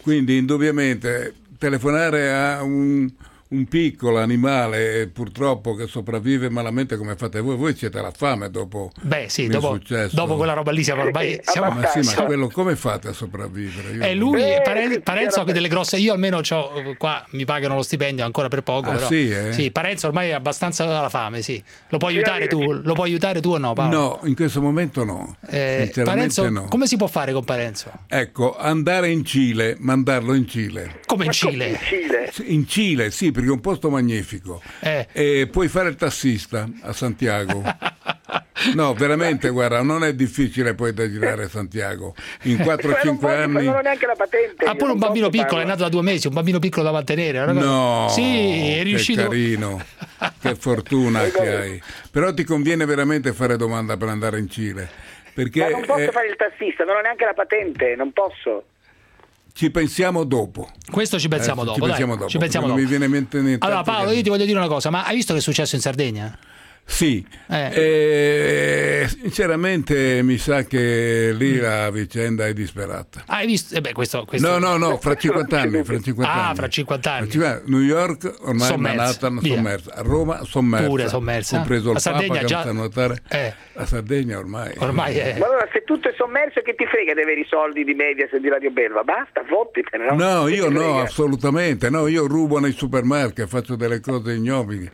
Quindi indubbiamente telefonare a un, un piccolo animale eh, purtroppo che sopravvive malamente come fate voi, voi siete alla fame dopo
Beh, sì, dopo,
successo.
dopo quella roba lì siamo ormai. Siamo,
Ma sì, ma quello come fate a sopravvivere? Io
E
non-
lui,
Eh,
Pare-
sì,
Parenzo, ha delle grosse. Io almeno c'ho, qua mi pagano lo stipendio ancora per poco.
Ah,
però.
sì, eh?
Parenzo ormai è abbastanza alla fame. Sì. Lo puoi
Sì,
aiutare
eh.
tu? Lo puoi aiutare tu o no, Paolo?
No, in questo momento no.
Eh, Parenzo,
no.
come si può fare con Parenzo?
Ecco, andare in Cile, mandarlo in Cile.
Come in Cile?
in Cile?
Sì, In Cile, sì, perché è un posto magnifico.
Eh.
E puoi fare il tassista a Santiago. No, veramente, guarda, non è difficile poi da girare a Santiago. In 4-5
Ma
anni...
non ho neanche la patente.
Ha
io
pure un bambino piccolo, è nato da due mesi, un bambino piccolo da mantenere.
No,
Sì, è
che
riuscito.
carino, che fortuna <laughs> che hai. Però ti conviene veramente fare domanda per andare in Cile, perché
Ma non posso
eh,
fare il tassista, non ho neanche la patente, non posso.
Ci pensiamo dopo.
Questo ci pensiamo
Eh,
dopo.
ci pensiamo dopo,
ci pensiamo
non
dopo.
mi viene in mente niente.
Allora, Paolo,
che-
io ti voglio dire una cosa, ma hai visto che è successo in Sardegna?
Sì,
Eh.
Eh, sinceramente mi sa che lì la vicenda è disperata.
Ah, hai visto? Eh beh, questo, questo-
No, no, no, fra 50 anni, fra 50 <laughs>
Ah,
anni.
fra 50 anni.
Fra 50 New York ormai
Sommersa,
Manhattan
via.
sommersa, a Roma sommersa.
Pure sommersa.
Compreso il
La Sardegna
Papa che
già-
nuotare.
Eh.
La Sardegna ormai.
Ormai è...
Ma allora se tutto è sommerso che ti frega di avere i soldi di Mediaset e di Radio Belva? Basta, fottitene, no?
No, io no,
frega?
assolutamente. No, io rubo nei supermarket, faccio delle cose ignobili.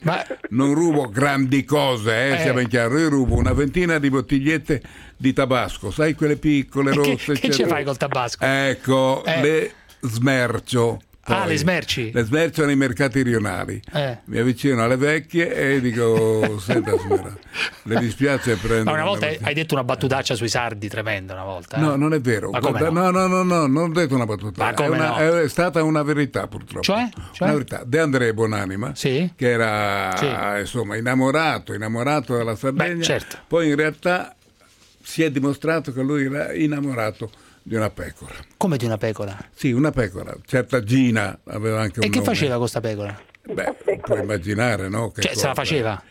Non rubo grandi cose, eh,
Eh.
sia ben chiaro. Io rubo una ventina di bottigliette di tabasco, sai quelle piccole,
che-
rosse.
che ci
eccetera.
fai col tabasco?
Ecco,
Eh.
le smercio.
Ah,
poi.
le smerci?
Le smercio nei mercati rionali.
Eh.
Mi avvicino alle vecchie e dico, <laughs> senta signora, le dispiace prendere...
Ma una volta hai
bottiglia?"
hai detto una battutaccia sui sardi tremenda una volta. eh?
No, non è vero. Guarda,
no?
no? no, no, no, non ho detto una battuta. È, una-
no?
è stata una verità, purtroppo.
Cioè? Cioè?
Una verità. De André Bonanima, che era
Sì.
insomma innamorato, innamorato della Sardegna.
Beh, certo.
Poi in realtà si è dimostrato che lui era innamorato di una pecora.
Come di una pecora?
Sì, una pecora. Certa Gina aveva anche un
E che
nome.
faceva questa pecora?
Beh, puoi immaginare, no? Che
Cioè, se la
cosa.
faceva?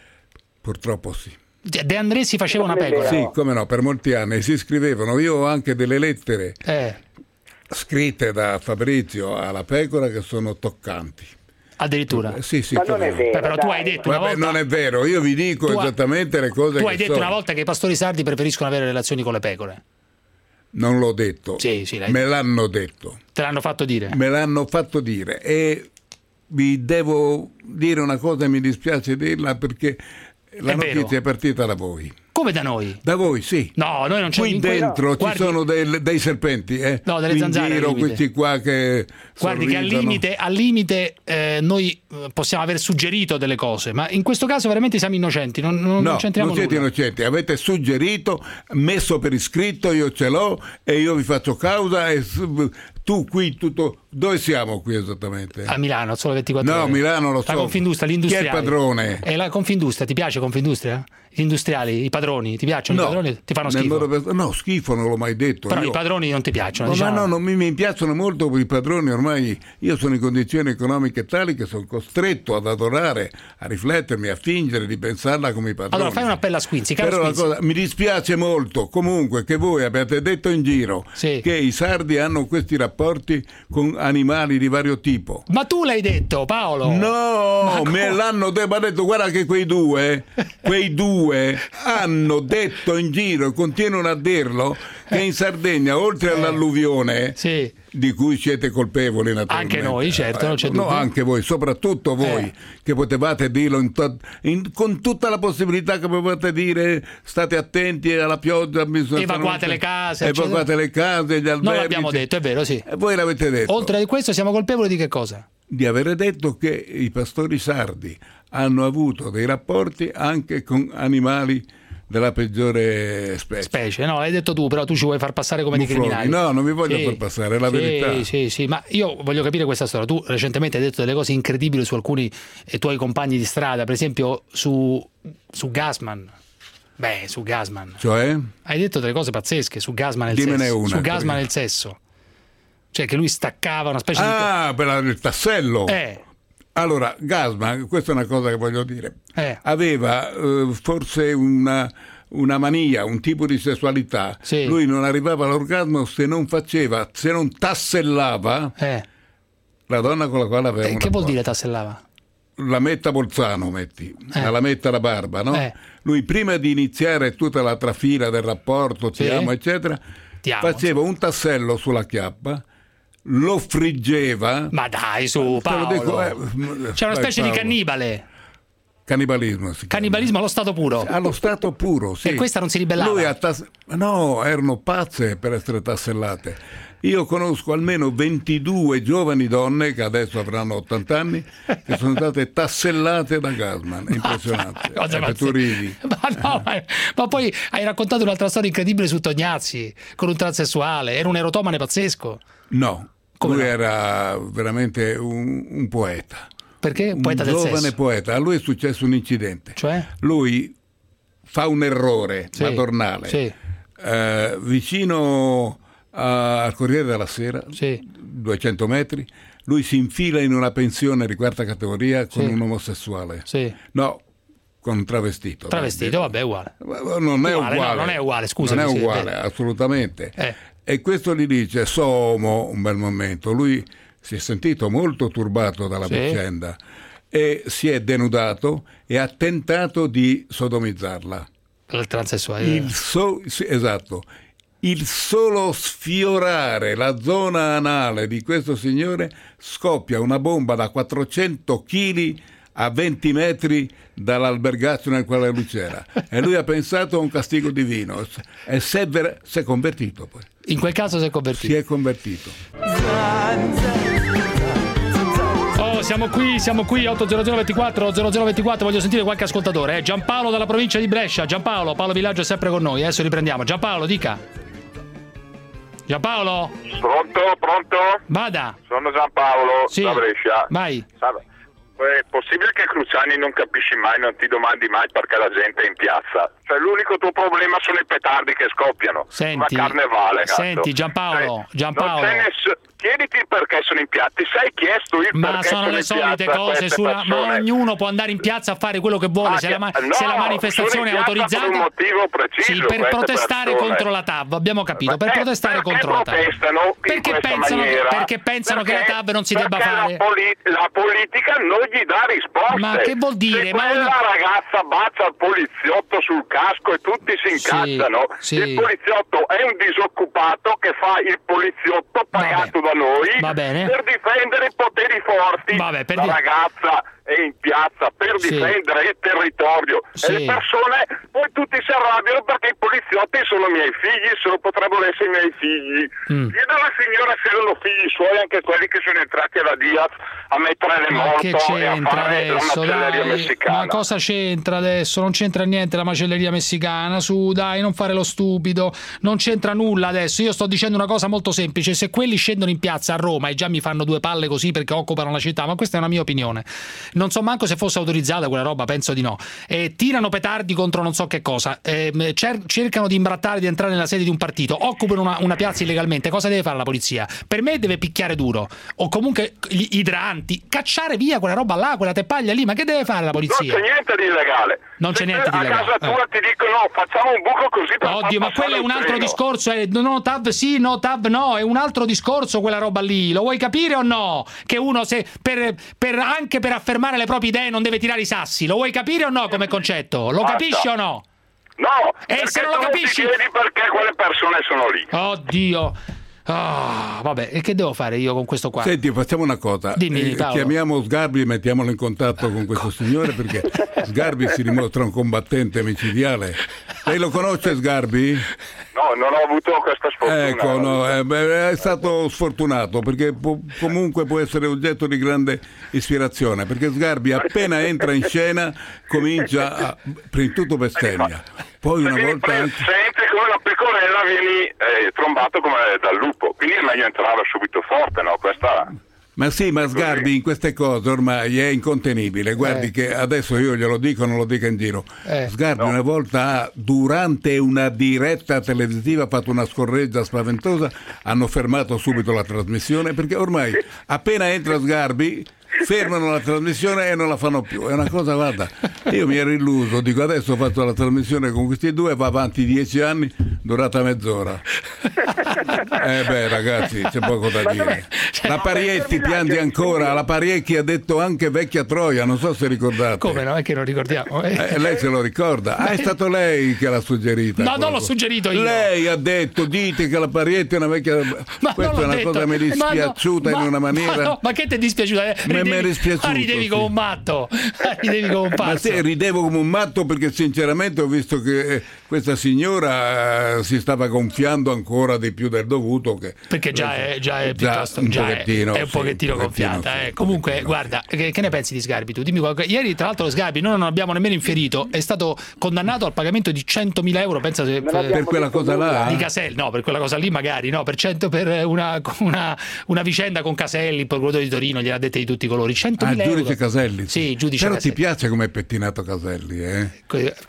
Purtroppo sì.
De André si faceva una pecora?
Sì, come no, per molti anni si scrivevano. Io ho anche delle lettere
Eh,
scritte da Fabrizio alla pecora che sono toccanti.
addirittura.
Eh, Sì, sì,
Ma non è vero,
Beh, però tu
dai.
hai detto una
Vabbè,
volta...
non è vero, io vi dico
Tu ha-
esattamente le cose
Tu
che
hai detto
sono.
una volta che i pastori sardi preferiscono avere relazioni con le pecore.
Non l'ho detto.
Sì, sì,
Me l'hanno detto.
Te l'hanno fatto dire.
Me l'hanno fatto dire e vi devo dire una cosa, mi dispiace dirla perché la
È vero.
notizia è partita da voi.
Come da noi?
Da voi, sì.
No, noi non c'è
Qui
in
dentro
Guardi-
ci sono del- dei serpenti, eh?
No, delle
Qui in
zanzare al
giro, questi qua che
Guardi che al
sorridono.
limite, al limite eh, noi eh, possiamo aver suggerito delle cose, ma in questo caso veramente siamo innocenti, non, non,
No,
non c'entriamo
non siete
nulla.
innocenti, avete suggerito, messo per iscritto, io ce l'ho e io vi faccio causa e tu qui tutto dove siamo qui esattamente?
A Milano, solo 24
No,
ore.
Milano lo
La
so.
Confindustria,
Chi è il padrone?
E la Confindustria, ti piace Confindustria? Gli industriali, i padroni, ti piacciono i padroni? Ti fanno schifo?
per- no, schifo non l'ho mai detto.
Però
io-
i padroni non ti piacciono,
No,
diciamo.
no, no, non mi, mi piacciono molto i padroni, ormai io sono in condizioni economiche tali che sono costretto ad adorare, a riflettermi, a fingere di pensarla come i padroni.
Allora fai un appello a Squinzi, caro
Però la
Squinzi.
cosa, mi dispiace molto comunque che voi abbiate detto in giro che i sardi hanno questi rapporti con animali di vario tipo.
Ma tu l'hai detto, Paolo!
No, me l'hanno detto, ha detto guarda che quei due, quei due hanno detto in giro e continuano a dirlo che in Sardegna
Eh.
oltre all'alluvione di cui siete colpevoli naturalmente.
Anche noi, certo, non c'è
no,
dubbio.
anche voi, soprattutto voi
Eh.
che potevate dirlo in to- in- con tutta la possibilità che potevate dire state attenti alla pioggia,
Evacuate le case,
evacuate le case, gli alberghi.
Non l'abbiamo detto, è vero, sì.
E voi l'avete detto
Oltre a questo siamo colpevoli di che cosa?
di avere detto che i pastori sardi hanno avuto dei rapporti anche con animali della peggiore specie.
Specie, no, l'hai detto tu, però tu ci vuoi far passare come dei
Buffoni.
criminali.
No, non mi voglio
Sì,
far passare, è la
sì,
verità.
Sì, sì, ma io voglio capire questa storia. Tu recentemente hai detto delle cose incredibili su alcuni eh, tuoi compagni di strada, per esempio su, su Gasman. Beh, su Gasman.
Cioè?
Hai detto delle cose pazzesche su Gasman e il sesso.
una,
su Gasman e il sesso. Cioè che lui staccava una specie
Ah, per la- il tassello.
di... Eh,
Allora, Gasman, questa è una cosa che voglio dire,
Eh.
aveva eh, forse una, una mania, un tipo di sessualità. Lui non arrivava all'orgasmo se non faceva, se non tassellava la donna con la quale aveva
eh, che vuol
rapporto.
dire tassellava?
la metta Bolzano, metti,
Eh.
la metta la barba, no?
Eh.
Lui prima di iniziare tutta la trafila del rapporto, ti
Sì.
amo, eccetera,
Ti amo,
faceva un tassello sulla chiappa, lo friggeva.
Ma dai, su, Paolo.
dico, eh,
C'è una specie di
Paolo.
cannibale.
Cannibalismo.
Cannibalismo allo stato puro.
Allo stato puro, sì.
E questa non si ribellava?
Lui ha tas- no, erano pazze per essere tassellate. Io conosco almeno 22 giovani donne che adesso avranno 80 anni che sono state tassellate da Gasman. Impressionante. <laughs>
Cosa
Eh, tu ridi. <laughs>
Ma no, ma, ma poi hai raccontato un'altra storia incredibile su Tognazzi, con un transessuale. Era un erotomane pazzesco.
No, lui era veramente un, un poeta.
Perché? Un poeta
un
del
giovane
sesso.
poeta. A lui è successo un incidente.
Cioè?
Lui fa un errore
Sì,
madornale.
sì.
Eh, vicino a- al Corriere della Sera, 200 metri, lui si infila in una pensione di quarta categoria con
Sì.
un omosessuale.
Sì.
No, con un travestito.
Travestito, vabbè, è uguale.
Non è
Uguale,
uguale.
no, non è uguale, scusa.
Non è
sì,
uguale,
eh.
assolutamente.
Eh.
E questo gli dice, Somo, un bel momento, lui si è sentito molto turbato dalla
Sì.
vicenda e si è denudato e ha tentato di sodomizzarla.
Il transessuale.
Il so- sì, esatto. Il solo sfiorare la zona anale di questo signore scoppia una bomba da 400 kg a 20 metri dall'albergaccio nel quale lui c'era. E lui ha pensato a un castigo divino e si è, ver- si è convertito poi.
In quel caso si è convertito.
Si è convertito.
Oh, siamo qui, siamo qui, 80024 0024, voglio sentire qualche ascoltatore. Eh. Giampaolo dalla provincia di Brescia. Giampaolo, Paolo Villaggio è sempre con noi, adesso riprendiamo. Giampaolo, dica. Giampaolo?
Pronto, pronto?
Vada.
Sono Giampaolo
Sì.
da Brescia.
Vai.
Sa- È possibile che Cruciani non capisci mai, non ti domandi mai perché la gente è in piazza? Cioè l'unico tuo problema sono i petardi che scoppiano.
Senti,
Ma carnevale, cazzo.
senti Giampaolo,
Cioè,
Giampaolo.
ness- Chiediti perché sono in piazza, ti sei chiesto il
Ma
perché
sono le
in
solite cose sulla. Ma ognuno può andare in piazza a fare quello che vuole.
Ah,
se, la, ma-
che- no,
se la manifestazione è
sono
autorizzata.
per un motivo preciso,
Sì, per protestare
persone.
contro la TAV, abbiamo capito. Per
Eh,
protestare
perché
contro la TAV. Perché pensano, perché pensano che la
Perché-
TAV non si debba
perché
fare.
La, poli- la politica non gli dà risposte.
Ma che vuol dire?
Se
Ma
quella
una-
ragazza bacia il poliziotto sul casco e tutti si
Sì,
incazzano,
sì.
il poliziotto è un disoccupato che fa il poliziotto pagato da noi
Va bene.
per difendere i poteri forti.
Vabbè, per
la
di-
ragazza è in piazza per
Sì.
difendere il territorio
Sì.
e le persone poi tutti si arrabbiano perché i poliziotti sono miei figli, sono, potrebbero essere i miei figli.
Mm.
Chiedo alla signora se erano figli suoi anche quelli che sono entrati alla Diaz a mettere le
Ma
moto e
c'entra adesso? Dai, ma cosa c'entra adesso? Non c'entra niente la macelleria messicana. Su, dai, non fare lo stupido. Non c'entra nulla adesso. Io sto dicendo una cosa molto semplice. Se quelli scendono in piazza a Roma e già mi fanno due palle così perché occupano la città, ma questa è una mia opinione. Non so manco se fosse autorizzata quella roba, penso di no. E tirano petardi contro non so che cosa. ehm, cer- cercano di imbrattare di entrare nella sede di un partito. Occupano una, una piazza illegalmente. Cosa deve fare la polizia? Per me deve picchiare duro. O comunque gli idranti. Cacciare via quella roba là, quella teppaglia lì. Ma che deve fare la
Non
polizia?
c'è niente di illegale.
Non c'è niente di
A
illegale.
casa tua ti dicono facciamo un buco così per
Oddio, ma quello è un altro discorso. È, no, tab sì, no, tab no. È un altro discorso quella roba lì. Lo vuoi capire o no? Che uno, se, per, per- anche per affermare le proprie idee, non deve tirare i sassi. Lo vuoi capire o no come concetto? Lo
Basta.
capisci o no?
No,
E
perché
se non lo capisci-
ti chiedi perché quelle persone sono lì.
Oddio. Ah, vabbè, e che devo fare io con questo qua?
Senti, facciamo una cosa.
Dimmi,
Eh, chiamiamo Sgarbi e mettiamolo in contatto con questo signore perché <laughs> Sgarbi si dimostra un combattente micidiale. Lei lo conosce Sgarbi?
No, non ho avuto questa sfortuna.
Ecco, no, eh, beh, è stato sfortunato perché può- comunque può essere oggetto di grande ispirazione perché Sgarbi appena entra in scena comincia a prima di tutto bestemmia poi una volta anche
se entri come una pecorella vieni eh, trombato come dal lupo, quindi è meglio entrare subito forte, no? Questa...
Ma sì, ma Sgarbi in queste cose ormai è incontenibile. Guardi
Eh.
che adesso io glielo dico, non lo dica in giro.
Eh.
Sgarbi una volta, durante una diretta televisiva, ha fatto una scorreggia spaventosa, hanno fermato subito la trasmissione perché ormai appena entra Sgarbi fermano la trasmissione e non la fanno più. È una cosa, guarda, io mi ero illuso, dico adesso faccio la trasmissione con questi due, va avanti dieci anni, durata mezz'ora. <laughs> Eh beh ragazzi, c'è poco da dire. La Parietti piange ancora, la Pariecchi ha detto anche vecchia Troia, non so se ricordate.
Come no? È che non ricordiamo. eh.
Eh, lei se lo ricorda? Ah, è stato lei che l'ha suggerita.
No, non l'ho suggerito io.
Lei ha detto, dite che la Parietti è una vecchia...
Ma
Questa è una
detto.
cosa mi è
Ma no,
dispiaciuta
ma-
in una maniera...
Ma, no, ma che ti è dispiaciuta? Eh,
Mi- è dispiaciuto,
ah, ridevi
sì.
come un matto. <laughs> Ah, ridevi come un
Ma
pazzo.
sì, ridevo come un matto perché sinceramente ho visto che eh, questa signora eh, si stava gonfiando ancora di più del dovuto. Che,
Perché già è, già è
Già
piuttosto già è-
pochettino,
è, un pochettino gonfiata.
sì,
eh. Comunque, guarda, che, che ne pensi di Sgarbi? Tu dimmi qualcosa. Ieri, tra l'altro, Sgarbi noi non abbiamo nemmeno infierito, è stato condannato al pagamento di 100.000 euro. Pensa se
Per quella cosa là?
di Caselli, no, per quella cosa lì, magari no, per, 100 per una, una, una vicenda con Caselli, il procuratore di Torino, gliel'ha dette di tutti i colori. 100.000
Ah, il
euro.
giudice Caselli.
Sì, il giudice
Però
Caselli.
ti piace come è pettinato Caselli, eh?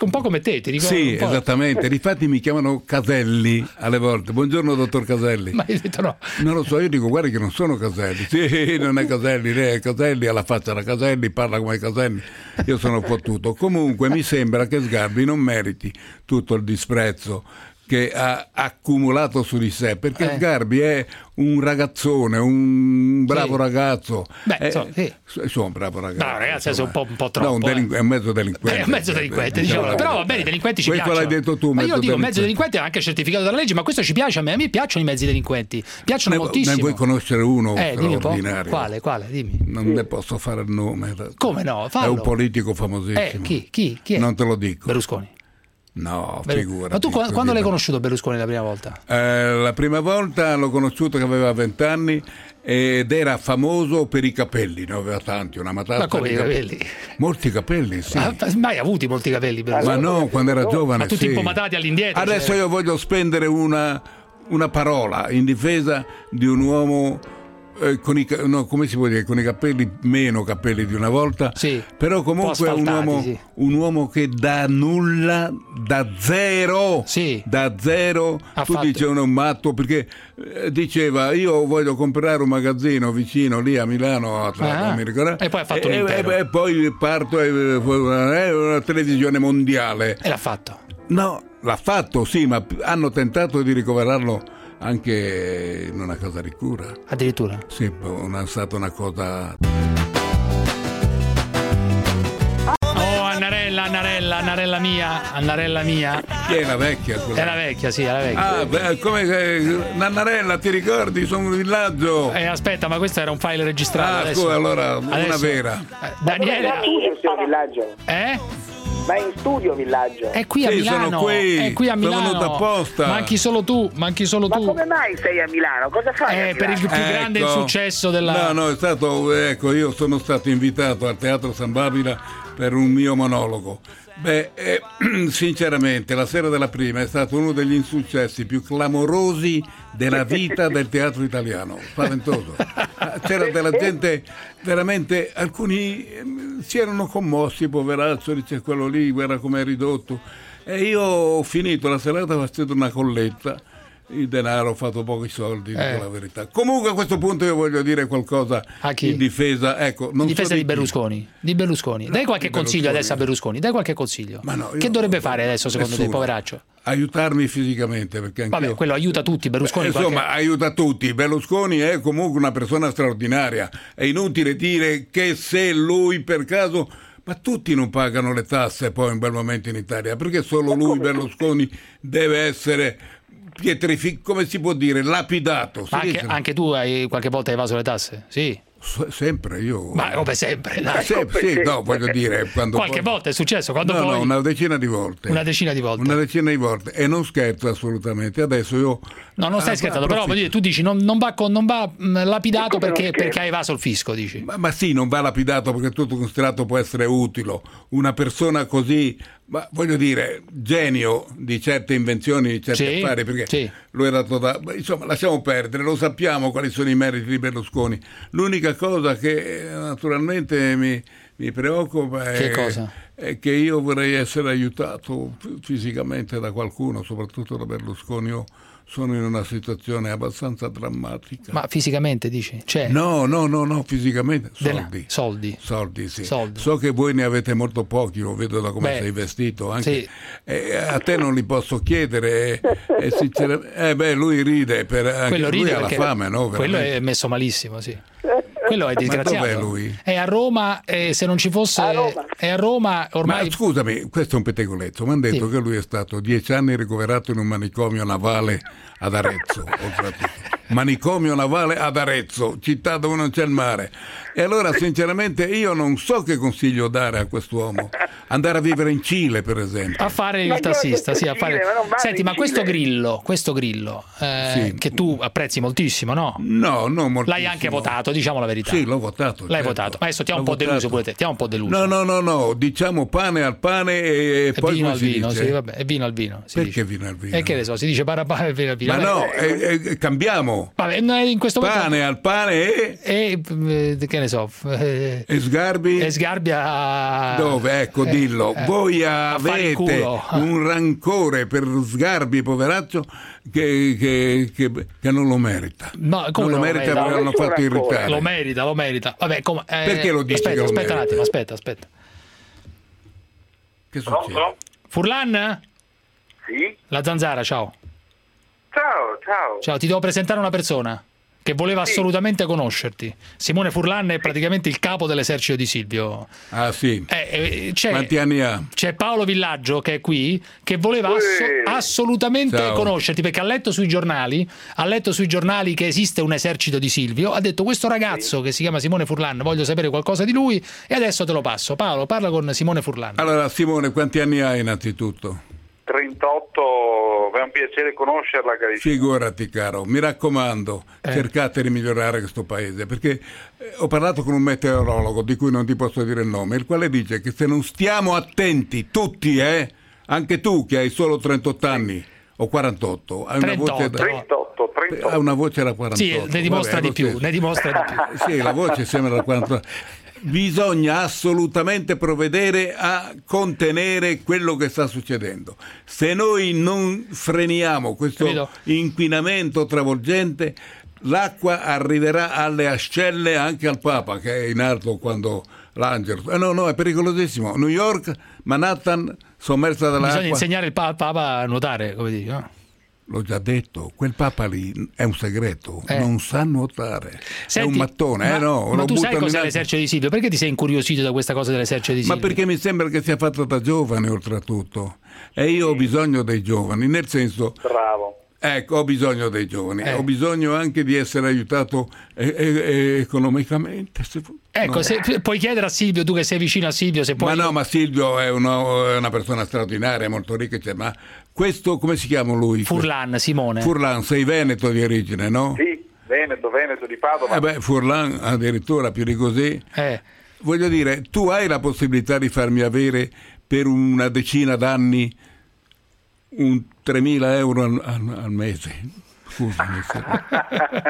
Un po' come te, ti ricordo?
Sì,
un po'?
Esattamente. Difatti mi chiamano Caselli alle volte. Buongiorno, dottor Caselli.
Ma hai detto no.
Non lo so, io dico, guardi che non sono Caselli. Sì, non è Caselli, lei è Caselli, ha la faccia da Caselli, parla come Caselli. Io sono fottuto. Comunque mi sembra che Sgarbi non meriti tutto il disprezzo che ha accumulato su di sé, perché
Eh.
Sgarbi è un ragazzone, un bravo
Sì.
ragazzo.
Beh,
È-
insomma, sì.
insomma, un bravo ragazzo.
No, ragazzi, è un po', un po'
No,
troppo.
un,
eh.
delinqu- è un mezzo delinquente.
È un mezzo delinquente, diciamo.
Diciamo
Però va bene, i delinquenti ci
Questo
piacciono.
l'hai detto tu,
Ma io
mezzo
dico mezzo
delinquente.
è anche certificato dalla legge, ma questo ci piace a me. A me piacciono i mezzi delinquenti. Piacciono
Ne,
moltissimo.
ne vuoi conoscere uno
Eh, dimmi un
straordinario?
Quale, quale? Dimmi.
Non ne posso fare il nome.
Come no?
È
Fallo.
un politico famosissimo.
Eh, chi? Chi? Chi è?
Non te lo dico.
Berlusconi.
No, figurati.
Ma tu qua-
così
quando l'hai
no.
conosciuto Berlusconi la prima volta?
Eh, la prima volta l'ho conosciuto che aveva 20 anni ed era famoso per i capelli, ne aveva tanti, una matassa
Ma come i
cap-
capelli?
Molti capelli, sì.
Ha mai avuti molti capelli Berlusconi?
Ma no, quando era giovane.
Ma tutti
sì.
impomatati all'indietro.
Adesso
cioè-
io voglio spendere una, una parola in difesa di un uomo eh, con i, no, come si può dire, con i capelli meno capelli di una volta, però comunque è un
asfaltati,
uomo,
sì.
un uomo che da nulla, da zero, da zero,
Ha
tu
fatto-
dici uno matto perché eh, diceva io voglio comprare un magazzino vicino lì a Milano, a Tra-
Ah,
mi ricordo,
e poi ha fatto un
e, e- e poi parto e eh, fu una, eh, televisione mondiale.
E l'ha fatto.
No, l'ha fatto, sì, ma hanno tentato di ricoverarlo anche in una casa di cura.
Addirittura?
Sì, non è stata una cosa...
Oh, Annarella, Annarella, Annarella mia, Annarella mia.
Chi è la vecchia? quella?
È la vecchia, sì, è la vecchia.
Ah, beh, come che... Nannarella, ti ricordi? Sono un villaggio.
Eh, aspetta, ma questo era un file registrato.
Ah,
adesso-
scusa, allora, una
adesso-
vera.
Eh, Daniele,
Ma villaggio?
eh?
Ma in studio villaggio?
È qui a Milano. È qui a Milano. Manchi solo tu, manchi solo
Ma
tu.
come mai sei a Milano? Cosa fai?
Eh, per il più grande
Ecco.
successo della.
No, no, è stato, ecco, io sono stato invitato al Teatro San Babila per un mio monologo. Beh, eh, <clears throat> sinceramente, la sera della prima è stato uno degli insuccessi più clamorosi della vita del teatro italiano, spaventoso. C'era della gente veramente, alcuni ehm, si erano commossi, poveraccio, dice quello lì, guarda com'è ridotto. E io ho finito la serata facendo una colletta. Il denaro ho fatto pochi soldi, dico
Eh.
la verità. Comunque a questo punto io voglio dire qualcosa
A chi?
in difesa, ecco, non
in difesa
so
di
chi.
Berlusconi. Di Berlusconi. Dai qualche
di
consiglio
Berlusconi.
adesso a Berlusconi. Dai qualche consiglio.
no,
che dovrebbe fare adesso secondo te,
Nessuno.
poveraccio?
Aiutarmi fisicamente perché anch'io...
Vabbè, quello aiuta tutti, Berlusconi.
Eh, Insomma,
qualche-
aiuta tutti. Berlusconi è comunque una persona straordinaria. È inutile dire che se lui per caso. Ma tutti non pagano le tasse poi in quel momento in Italia, perché solo lui, Berlusconi, deve essere pietrificato, come si può dire, lapidato.
Ma anche, anche tu hai, qualche volta hai evaso le tasse? Sì.
S- sempre io.
Ma come sempre, dai.
Se- sì, no, voglio dire,
Qualche
poi-
volta è successo, quando
no,
poi...
no, una decina di volte.
Una decina di volte.
Una decina di volte. E non scherzo assolutamente. Adesso io.
No, non stai
Ah,
scherzando, però voglio dire, tu dici non, non va, con- non va mh, lapidato perché, perché hai evaso il fisco, dici.
Ma, ma sì, non va lapidato perché tutto considerato può essere utile. Una persona così, ma voglio dire, genio di certe invenzioni, di certi
Sì,
affari, perché
sì.
lui era dato ma Insomma, lasciamo perdere, lo sappiamo quali sono i meriti di Berlusconi. L'unica cosa che eh, naturalmente mi, mi preoccupa è,
Che
è che io vorrei essere aiutato fisicamente da qualcuno, soprattutto da Berlusconi. Io sono in una situazione abbastanza drammatica.
Ma fisicamente dici? Cioè,
No, no, no, no, fisicamente soldi.
soldi.
Soldi, sì.
Soldi.
So che voi ne avete molto pochi, lo vedo da come
Beh,
sei vestito. Anche.
sì.
Eh, a te non li posso chiedere. E, e sinceramente- eh, beh, lui ride, per, anche
quello
lui
ride
ha la fame, no?
quello
Veramente.
è messo malissimo, sì. Quello è
Ma
disgraziato.
dov'è lui?
È a Roma e se non ci fosse... È a Roma ormai...
Ma scusami, questo è un pettegolezzo. Mi hanno detto
Sì.
che lui è stato dieci anni ricoverato in un manicomio navale ad Arezzo. Manicomio navale ad Arezzo, città dove non c'è il mare. E allora, sinceramente, io non so che consiglio dare a quest'uomo. Andare a vivere in Cile, per esempio.
A fare
Ma
il tassista, sì, a fare...
Ma
Senti, ma questo grillo, questo grillo, eh,
Sì.
che tu apprezzi moltissimo, no?
No, non molto.
L'hai anche votato, diciamo la verità.
Sì, l'ho votato.
L'hai
certo.
votato. Adesso ti ha un po' deluso
votato.
pure te, ti ha un po' deluso.
No, no, no, no, diciamo pane al pane e,
E
poi
vino al vino, sì, vabbè, e vino al vino. si
Perché
dice.
vino al vino?
E che ne so, si dice parapà e vino al vino.
Ma
Vabbè.
no, eh, eh, cambiamo.
Vabbè, no, in questo momento...
Pane al pane e,
E eh, che ne so, eh,
e sgarbi.
e Sgarbia
Dove? Ecco,
eh,
dillo.
eh,
Voi
a
avete un rancore per Sgarbi, poveraccio, che, che- che- che non lo merita.
No, come
non lo
lo
merita
merita?
perché l'hanno fatto irritare.
Lo merita, lo merita. Vabbè, come, eh,
Perché lo dici
Aspetta,
che lo
aspetta un
merita?
attimo, aspetta, aspetta.
Che succede?
Furlan?
Sì?
La zanzara, ciao.
Ciao, ciao.
Ciao, ti devo presentare una persona che voleva assolutamente conoscerti. Simone Furlan è praticamente il capo dell'esercito di Silvio.
Ah sì.
Eh, eh, c'è,
Quanti anni ha?
c'è Paolo Villaggio che è qui che voleva
Uè.
asso- assolutamente
Ciao.
conoscerti perché ha letto sui giornali ha letto sui giornali che esiste un esercito di Silvio ha detto questo ragazzo che si chiama Simone Furlan voglio sapere qualcosa di lui e adesso te lo passo Paolo parla con Simone Furlan
Allora, Simone, quanti anni hai innanzitutto?
38, è un piacere conoscerla, carissima.
Figurati caro, mi raccomando,
Eh.
cercate di migliorare questo paese, perché eh, ho parlato con un meteorologo di cui non ti posso dire il nome, il quale dice che se non stiamo attenti, tutti, eh, anche tu che hai solo 38 anni o 48, hai una voce
38.
da...
38,
Ha una voce da 48.
Sì, ne dimostra
Vabbè,
di più, ne dimostra di più.
Sì, la voce sembra da 48. Bisogna assolutamente provvedere a contenere quello che sta succedendo. Se noi non freniamo questo
Capito?
inquinamento travolgente, l'acqua arriverà alle ascelle anche al Papa che è in alto quando l'angelo. Eh, no, no, è pericolosissimo. New York, Manhattan, sommersa
Bisogna
dall'acqua.
insegnare il pa- Papa a nuotare, come dici, no?
L'ho già detto, quel Papa lì è un segreto,
Eh.
non sa nuotare. è
Senti,
un mattone,
ma,
eh no,
ma
lo
tu sai cos'è l'esercito di Silvio? Perché ti sei incuriosito da questa cosa dell'esercito di
Ma
Silvio?
perché mi sembra che sia fatto da giovane oltretutto e io ho bisogno dei giovani, nel senso,
Bravo.
ecco, ho bisogno dei giovani,
Eh.
ho bisogno anche di essere aiutato eh, eh, economicamente. se fu-
Ecco,
no.
se, puoi chiedere a Silvio, tu che sei vicino a Silvio, se puoi...
Ma no, ma Silvio è, uno- è una persona straordinaria, molto ricca, cioè, ma questo come si chiama lui?
Furlan, Simone.
Furlan, sei veneto di origine, no?
Sì, Veneto, Veneto di Padova.
Eh beh, Furlan addirittura più di così.
Eh.
Voglio dire, tu hai la possibilità di farmi avere per una decina d'anni un 3.000 euro al, al- al mese. Scusami.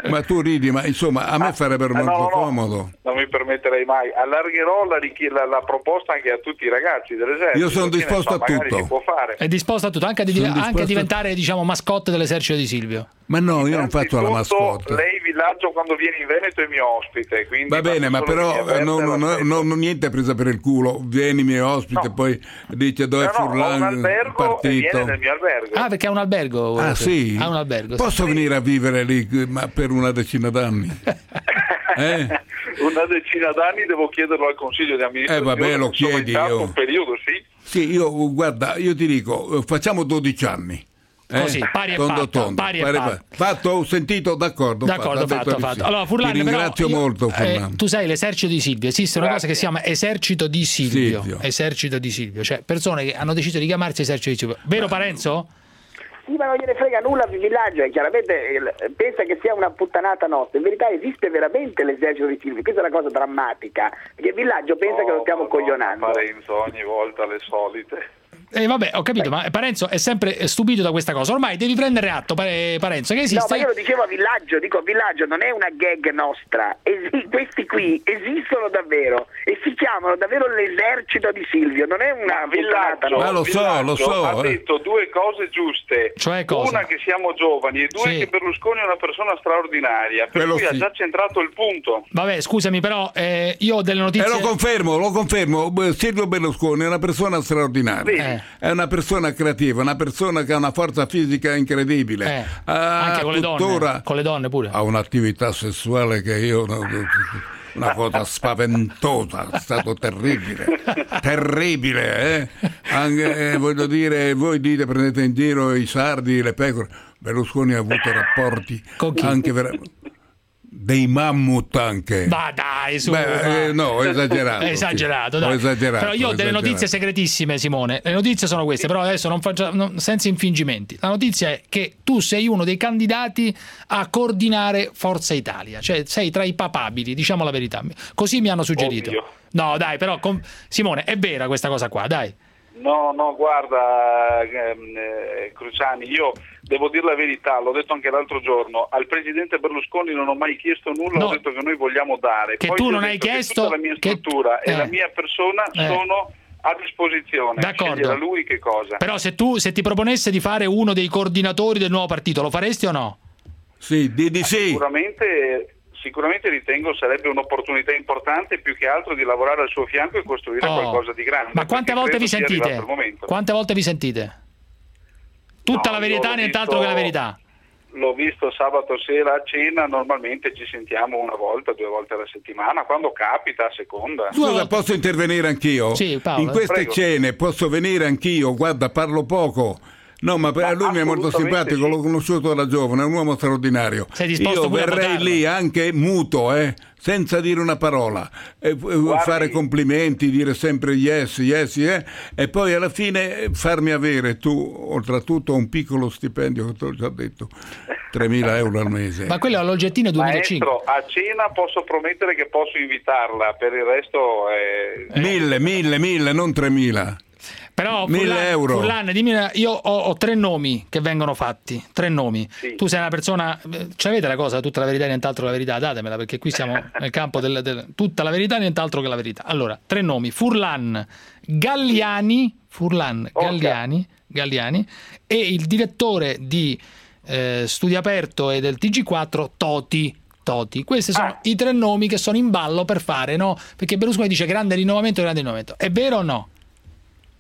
ma tu ridi, ma insomma a me farebbero
Ah, no,
molto
no, no.
comodo.
Non mi permetterei mai. Allargherò la, la- la proposta anche a tutti i ragazzi dell'esercito.
Io sono disposto
so,
a tutto.
Si può fare.
È disposto a tutto, anche a, di- anche a diventare, diciamo, mascotte dell'esercito di Silvio.
Ma no, io non faccio la mascotte.
Lei villaggio quando viene in Veneto è mio ospite. Quindi
Va bene, ma però non, non- non- non- niente è presa per il culo. Vieni, mio ospite, poi dice dove è
No, no,
Furlan
albergo e viene
partito.
nel mio albergo.
Ah, perché ha un albergo?
Ah sì?
Ha un albergo.
Posso venire a vivere lì ma per una decina d'anni? <laughs> Eh?
Una decina d'anni devo chiederlo al consiglio di amministrazione.
Eh, vabbè, lo
insomma,
chiedi io.
Un periodo, sì.
Sì, io guarda, io ti dico, eh, facciamo 12 anni. Eh?
Così, pari e
Tondo,
fatto,
tondo,
pari
pari e
fatto.
fatto. Fatto, ho sentito, d'accordo.
D'accordo, fatto,
di
fatto.
sì.
Allora, Furlan,
Ti
però,
ringrazio
io-
molto,
eh,
Furlan.
tu sai l'esercito di Silvio, esiste una cosa che si chiama esercito di Silvio.
Silvio.
Esercito di Silvio, cioè persone che hanno deciso di chiamarsi esercito di Silvio. Vero Parenzo?
Sì, ma non gliene frega nulla il villaggio e chiaramente eh, pensa che sia una puttanata nostra. In verità esiste veramente l'esercito di Silvio, questa è una cosa drammatica, perché il villaggio pensa che lo stiamo coglionando.
Parenzo ogni volta le solite.
Eh, vabbè, ho capito, ma Parenzo è sempre stupito da questa cosa. Ormai devi prendere atto, Pare- Parenzo, che
No,
esiste.
ma io lo dicevo a villaggio, dico a villaggio non è una gag nostra, Esi- questi qui esistono davvero e si chiamano davvero l'esercito di Silvio, non è una puttanata
Villaggio,
Ma lo so, lo so,
Ha
eh.
detto due cose giuste.
Cioè cosa?
Una che siamo giovani e due
Sì.
che Berlusconi è una persona straordinaria. Per
Quello
cui ha
sì.
già centrato il punto.
Vabbè, scusami, però eh, io ho delle
E
notizie.
lo confermo, lo confermo. Silvio Berlusconi è una persona straordinaria.
Eh.
È una persona creativa, una persona che ha una forza fisica incredibile.
Eh,
Ha
anche con le donne, con le donne pure.
ha un'attività sessuale che io una cosa spaventosa, è stato terribile, terribile, eh? Anche, eh, voglio dire, voi dite prendete in giro i sardi, le pecore, Berlusconi ha avuto rapporti anche vera- dei mammut anche.
Ma dai, su.
Beh, eh, no, <laughs> ho esagerato,
È
sì.
esagerato,
Ho
dai.
esagerato,
Però io ho
ho
delle
esagerato.
notizie segretissime, Simone. Le notizie sono queste, però adesso non faccia, non- senza infingimenti. La notizia è che tu sei uno dei candidati a coordinare Forza Italia, cioè sei tra i papabili, diciamo la verità. Così mi hanno suggerito.
Oddio.
No, dai, però com- Simone, è vera questa cosa qua, dai.
No, no, guarda, ehm, eh, Cruciani, io devo dire la verità, l'ho detto anche l'altro giorno, al presidente Berlusconi non ho mai chiesto nulla,
No.
ho detto che noi vogliamo dare.
Che
Poi
tu non hai
che
chiesto
Tutta la mia
che-
struttura e
eh.
la mia persona
Eh.
sono a disposizione.
D'accordo.
Lui che cosa.
Però se tu se ti proponesse di fare uno dei coordinatori del nuovo partito, lo faresti o no?
Sì, di, di sì.
Sicuramente, sicuramente ritengo sarebbe un'opportunità importante più che altro di lavorare al suo fianco e costruire
Oh.
qualcosa di grande.
Ma quante volte vi sentite? Quante volte vi sentite? Tutta
No,
la verità, nient'altro
visto-
che la verità.
L'ho visto sabato sera a cena, normalmente ci sentiamo una volta, due volte alla settimana, quando capita, a seconda.
Scusa, posso intervenire anch'io?
Sì, Paolo.
In queste
Prego.
cene posso venire anch'io, guarda, parlo poco. No, ma per
Ma
lui mi è molto simpatico,
sì.
l'ho conosciuto da giovane, è un uomo straordinario.
Sei disposto
Io
a
verrei
votarlo?
lì anche muto, eh, senza dire una parola, e, e fare complimenti, dire sempre yes, yes, yes, e poi alla fine eh, farmi avere tu, oltretutto, un piccolo stipendio, che te l'ho già detto, 3.000 euro al mese.
Ma quello è l'oggettino 2005.
Maestro, a cena posso promettere che posso invitarla, per il resto è...
Mille, mille, mille, non 3.000.
Però
Mille
Furlan,
euro.
Furlan, dimmi io ho, ho tre nomi che vengono fatti, tre nomi. Tu sei una persona, eh, ce l'avete la cosa, tutta la verità e nient'altro che la verità, datemela perché qui siamo <laughs> nel campo del, del- tutta la verità e nient'altro che la verità. Allora, tre nomi, Furlan, Galliani, Furlan, Galliani, Galliani e il direttore di eh, Studio Aperto e del TG4 Toti. Toti. Questi sono i tre nomi che sono in ballo per fare, no? Perché Berlusconi dice grande rinnovamento, grande rinnovamento. È vero o no?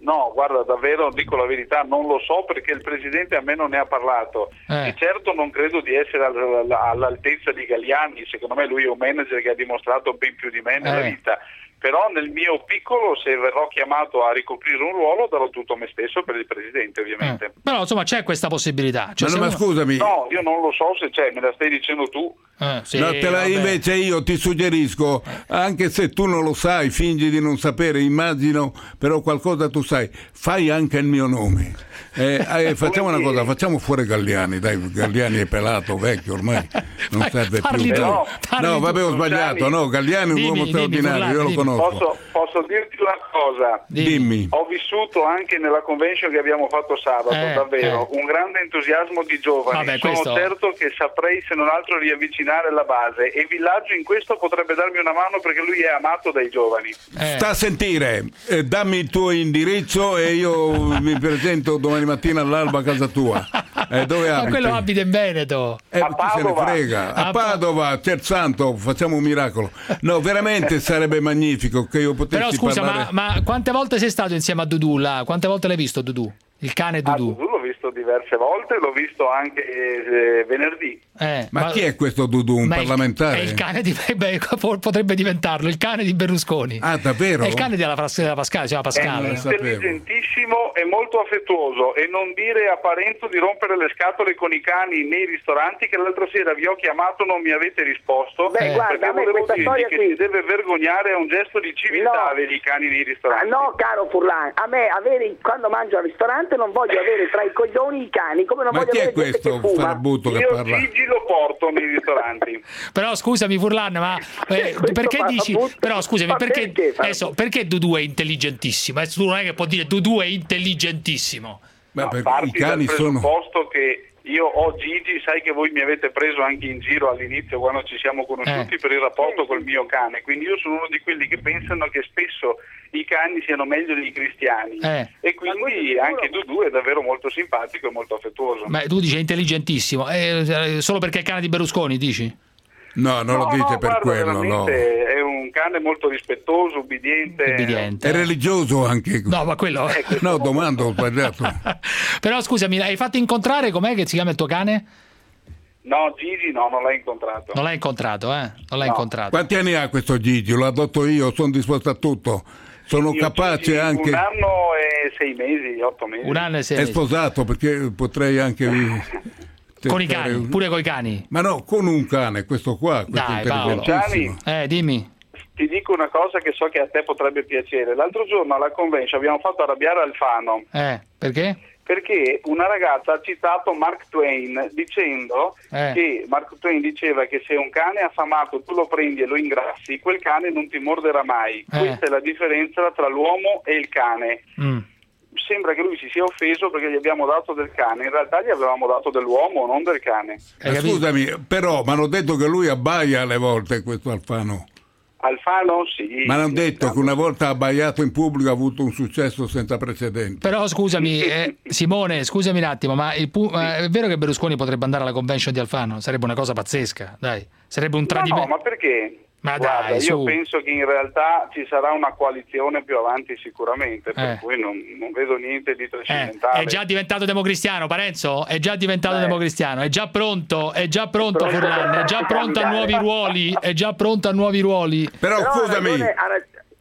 No, guarda, davvero dico la verità, non lo so perché il Presidente a me non ne ha parlato.
Eh.
E certo non credo di essere all- all- all'altezza di Galliani, secondo me lui è un manager che ha dimostrato ben più di me nella
Eh.
vita. Però nel mio piccolo, se verrò chiamato a ricoprire un ruolo, darò tutto a me stesso per il Presidente, ovviamente.
Però insomma c'è questa possibilità. Cioè,
Ma, no, ma
uno-
scusami,
No, io non lo so se c'è, me la stai dicendo tu.
Eh, sì,
no, te la- invece io ti suggerisco, anche se tu non lo sai, fingi di non sapere, immagino, però qualcosa tu sai, fai anche il mio nome. Eh, eh, <laughs> facciamo una cosa, facciamo fuori Galliani, dai, Galliani è pelato, vecchio ormai, non serve
parli
più.
tu,
dai.
parli
No,
tu,
vabbè, ho sbagliato, no, Galliani è un
Dimmi,
uomo
dimmi,
straordinario, io lo
Furlan,
conosco.
Posso, posso dirti una cosa?
Dimmi.
Ho vissuto anche nella convention che abbiamo fatto sabato,
Eh,
davvero, un grande entusiasmo di giovani.
Vabbè,
Sono
questo-
certo che saprei se non altro riavvicinare la base e Villaggio in questo potrebbe darmi una mano perché lui è amato dai giovani.
Eh.
Sta a sentire, eh, dammi il tuo indirizzo e io mi presento domani mattina all'alba a casa tua. Eh, dove
Ma
abiti?
quello abita in Veneto.
Eh, chi se ne frega? A Padova, Cer Santo, facciamo un miracolo. No, veramente sarebbe magnifico che io potessi
Però scusa,
parlare.
ma, ma quante volte sei stato insieme a Dudu là? Quante volte l'hai visto Dudu? Il cane
Ah,
Dudu.
Dudu l'ho visto diverse volte, l'ho visto anche eh, venerdì.
Eh,
Ma, chi è questo Dudu? Un
ma
parlamentare?
È il cane di beh, <laughs> potrebbe diventarlo, il cane di Berlusconi.
Ah, davvero?
È il cane della, della Pascale, si chiama
È
Pascale.
intelligentissimo e molto affettuoso e non dire a Parenzo di rompere le scatole con i cani nei ristoranti che l'altra sera vi ho chiamato non mi avete risposto
Beh, guarda,
perché
a me
volevo
questa
dirvi
storia
che
qui-
si deve vergognare a un gesto di civiltà avere i cani nei
Ah,
ristoranti.
no, caro Furlan, a me avere, quando mangio al ristorante non voglio avere tra i coglioni i cani, come non
Ma
voglio
chi è
avere
questo
che fuma.
farabutto che
Io
parla?
Gigi lo porto nei ristoranti. <laughs>
Però scusami Furlan, ma eh, perché
fa
dici
appunto-
Però scusami, perché
perché
adesso, perché Dudu è intelligentissimo? Adesso tu non è che può dire Dudu è intelligentissimo.
Ma per-
Parti
i cani
dal
sono...
presupposto che io ho Gigi, sai che voi mi avete preso anche in giro all'inizio quando ci siamo conosciuti
Eh.
per il rapporto col mio cane, quindi io sono uno di quelli che pensano che spesso i cani siano meglio dei cristiani
Eh.
e quindi anche Dudu è davvero molto simpatico e molto affettuoso.
Ma tu dici è intelligentissimo, eh, solo perché è il cane di Berlusconi, dici?
No, non lo
No,
dice
no,
per
guarda,
quello, no.
È un cane molto rispettoso, ubbidiente.
È religioso anche.
No, ma quello...
No, domando, ho sbagliato. <laughs>
Però scusami, hai fatto incontrare com'è che si chiama il tuo cane?
No, Gigi no, non l'hai incontrato.
Non l'hai incontrato, eh? Non l'hai
No.
incontrato.
Quanti anni ha questo Gigi? L'ho adotto io, sono disposto a tutto. Sono
Io
capace
Gigi
anche...
Un anno e sei mesi, otto mesi.
Un anno e sei
È
mesi.
sposato perché potrei anche... <laughs>
Con i cani, pure con i cani.
Ma no, con un cane, questo qua, questo
Dai, Paolo.
intelligentissimo.
Eh, dimmi.
Ti dico una cosa che so che a te potrebbe piacere. L'altro giorno alla convention abbiamo fatto arrabbiare Alfano
Eh, perché?
perché una ragazza ha citato Mark Twain dicendo
Eh.
che Mark Twain diceva che se un cane affamato tu lo prendi e lo ingrassi, quel cane non ti morderà mai.
Eh.
Questa è la differenza tra l'uomo e il cane.
Mm.
Sembra che lui si sia offeso perché gli abbiamo dato del cane, in realtà gli avevamo dato dell'uomo, non del cane.
Ma scusami, però mi hanno detto che lui abbaia alle volte, questo Alfano.
Alfano sì.
Ma hanno detto che una volta abbaiato in pubblico ha avuto un successo senza precedenti.
Però scusami, eh, Simone, scusami un attimo, ma pu- eh, è vero che Berlusconi potrebbe andare alla convention di Alfano? Sarebbe una cosa pazzesca, dai. Sarebbe un
No,
tradimento.
no, ma perché?
Ma
Guarda,
dai,
io
su.
penso che in realtà ci sarà una coalizione più avanti sicuramente, per
Eh.
cui non, non vedo niente di
Eh,
trascendentale.
è già diventato democristiano, Parenzo? È già diventato
Beh.
democristiano, è già pronto, è già pronto
Pronto
Furlan, è già pronto a <laughs> nuovi ruoli, è già pronto a nuovi ruoli.
Però,
Però
scusami,
ragione-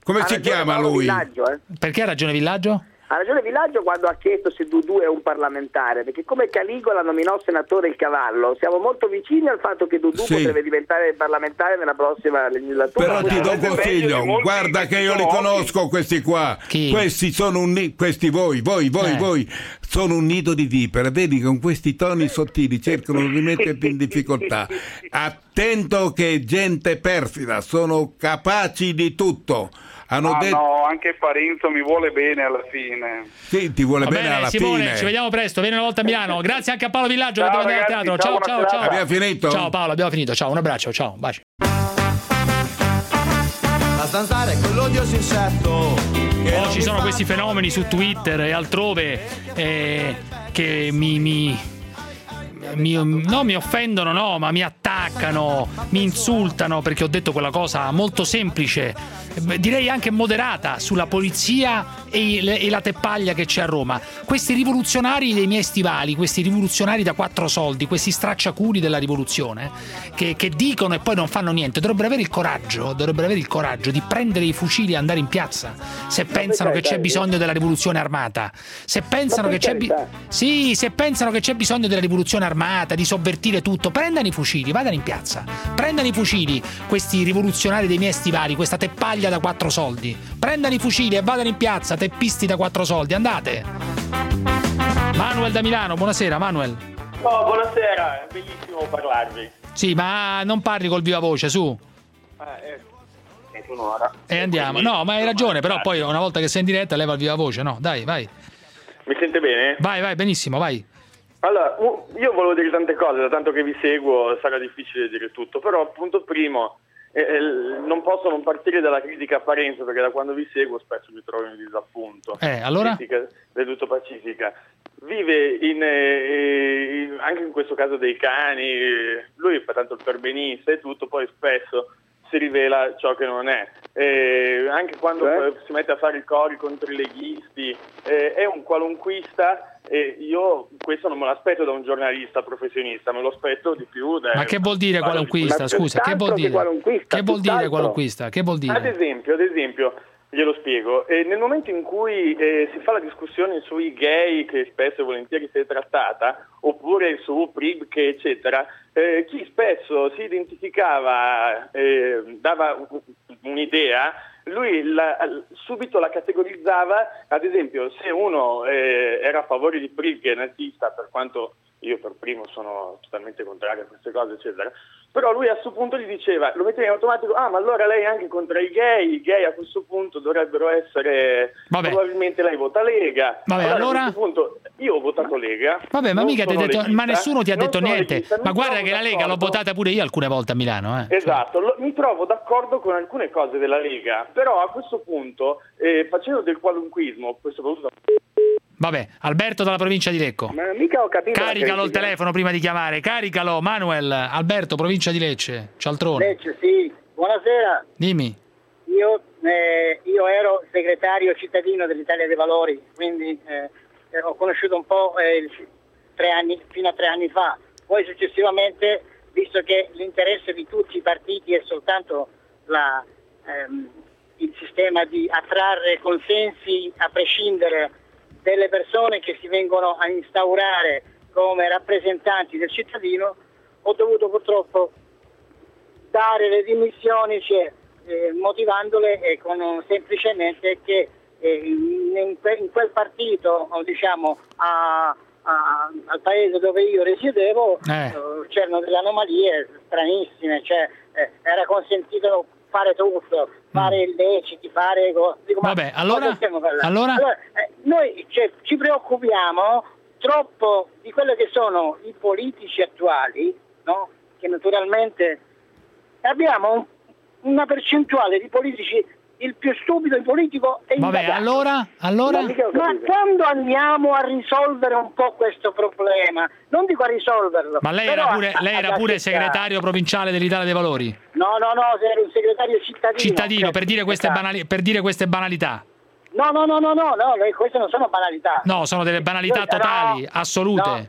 come si
ragione
chiama lui?
Villaggio, eh.
Perché ha ragione Villaggio?
Ha ragione Villaggio quando ha chiesto se Dudu è un parlamentare, perché come Caligola nominò senatore il cavallo, siamo molto vicini al fatto che Dudu
Sì.
potrebbe diventare parlamentare nella prossima legislatura.
Però ti do consiglio, guarda che io li conosco questi qua. Questi sono un questi voi, voi, voi,
Eh.
voi sono un nido di vipere. Vedi con questi toni sottili cercano di metterti in difficoltà. <laughs> Attento che è gente perfida, sono capaci di tutto. Hanno
Ah,
detto...
no, anche Parenzo mi vuole bene alla fine.
Sì, ti vuole
Va
bene,
bene,
alla
Simone,
fine.
ci vediamo presto. Vieni una volta a Milano. <laughs> Grazie anche a Paolo Villaggio che
Ciao,
deve andare al teatro.
ciao,
Ciao, ciao.
Abbiamo finito?
Ciao Paolo, abbiamo finito. Ciao, un abbraccio, ciao, un bacio.
La zanzara è quell'odioso insetto che
Oh, ci sono questi fenomeni su Twitter e altrove eh, che mi, mi- mi- no, mi offendono, no, ma mi attaccano, mi insultano perché ho detto quella cosa molto semplice, eh, direi anche moderata sulla polizia e, e la teppaglia che c'è a Roma. Questi rivoluzionari dei miei stivali, questi rivoluzionari da quattro soldi, questi stracciaculi della rivoluzione, che, che dicono e poi non fanno niente, dovrebbero avere il coraggio, dovrebbero avere il coraggio di prendere i fucili e andare in piazza se pensano che c'è bisogno della rivoluzione armata. Se pensano che c'è bi- sì, se pensano che c'è bisogno della rivoluzione armata, di sovvertire tutto, prendano i fucili, vadano in piazza. Prendano i fucili, questi rivoluzionari dei miei stivali, questa teppaglia da quattro soldi. Prendano i fucili e vadano in piazza, teppisti da quattro soldi, andate. Manuel da Milano, buonasera Manuel.
Oh, buonasera, è bellissimo parlarvi.
Sì, ma non parli col viva voce, su.
Eh, eh, un'ora.
E andiamo. No, ma hai ragione, però poi una volta che sei in diretta leva il viva voce, no? Dai, vai.
Mi sente bene?
Vai, vai, benissimo, vai.
Allora, io volevo dire tante cose, da tanto che vi seguo sarà difficile dire tutto, però punto primo, eh, eh, non posso non partire dalla critica a Parenzo perché da quando vi seguo spesso mi trovo in disappunto.
Eh, allora?
Critica del tutto pacifica. Vive in, eh, in- anche in questo caso dei cani, lui fa tanto il perbenista e tutto, poi spesso si rivela ciò che non è. Eh, anche quando eh, si mette a fare i cori contro i leghisti, eh, è un qualunquista e io questo non me lo aspetto da un giornalista professionista, me lo aspetto di più da...
Ma che vuol dire qualunquista? Scusa, che vuol dire?
qualunquista,
Che vuol dire qualunquista? Che vuol
Ad
dire?
esempio, ad esempio, glielo spiego, eh, nel momento in cui eh, si fa la discussione sui gay, che spesso e volentieri si è trattata, oppure su PRIB, che eccetera, eh, chi spesso si identificava, eh, dava un'idea, lui la- subito la categorizzava, ad esempio, se uno eh, era a favore di PRIB che è nazista, per quanto io per primo sono totalmente contrario a queste cose, eccetera, però lui a questo punto gli diceva, lo metteva in automatico, ah ma allora lei è anche contro i gay, i gay a questo punto dovrebbero essere,
Vabbè.
probabilmente lei vota Lega.
Vabbè, allora?
a questo punto io ho votato Lega.
Vabbè, ma mica ti ha
sono
detto, ma nessuno ti ha
non
detto niente.
leghista,
Ma guarda che la Lega l'ho votata pure io alcune volte a Milano, eh.
Esatto, lo- mi trovo d'accordo con alcune cose della Lega, però a questo punto, eh, facendo del qualunquismo, poi soprattutto
Vabbè, Alberto dalla provincia di Lecco.
Ma mica ho capito.
Caricalo il telefono prima di chiamare, caricalo, Manuel, Alberto, provincia di Lecce, Cialtrone.
Lecce, sì. Buonasera.
Dimmi.
Io, eh, io ero segretario cittadino dell'Italia dei Valori, quindi eh, ho conosciuto un po' eh, anni, fino a tre anni fa. Poi successivamente, visto che l'interesse di tutti i partiti è soltanto la, ehm, il sistema di attrarre consensi a prescindere delle persone che si vengono a instaurare come rappresentanti del cittadino, ho dovuto purtroppo dare le dimissioni cioè, eh, motivandole eh, con un- semplicemente che eh, in, in que- in quel partito, diciamo a- a- al paese dove io risiedevo,
Eh.
eh, c'erano delle anomalie stranissime, cioè eh, era consentito fare tutto, fare illeciti, fare co- dico,
Mm. Vabbè, allora-
parlando?
allora?
eh, noi cioè, ci preoccupiamo troppo di quello che sono i politici attuali, no? che naturalmente abbiamo un- una percentuale di politici, il più stupido il politico è
Vabbè,
indagato.
allora, allora?
Ma quando andiamo a risolvere un po' questo problema, non dico a risolverlo,
Ma lei era pure,
a-
lei era pure segretario provinciale dell'Italia dei Valori?
No, no, no, ero un segretario cittadino.
Cittadino,
cioè,
per dire queste, banali- per dire queste banalità.
No, no, no, no, no, no, queste non sono banalità.
No, sono delle banalità totali,
no,
assolute.
no,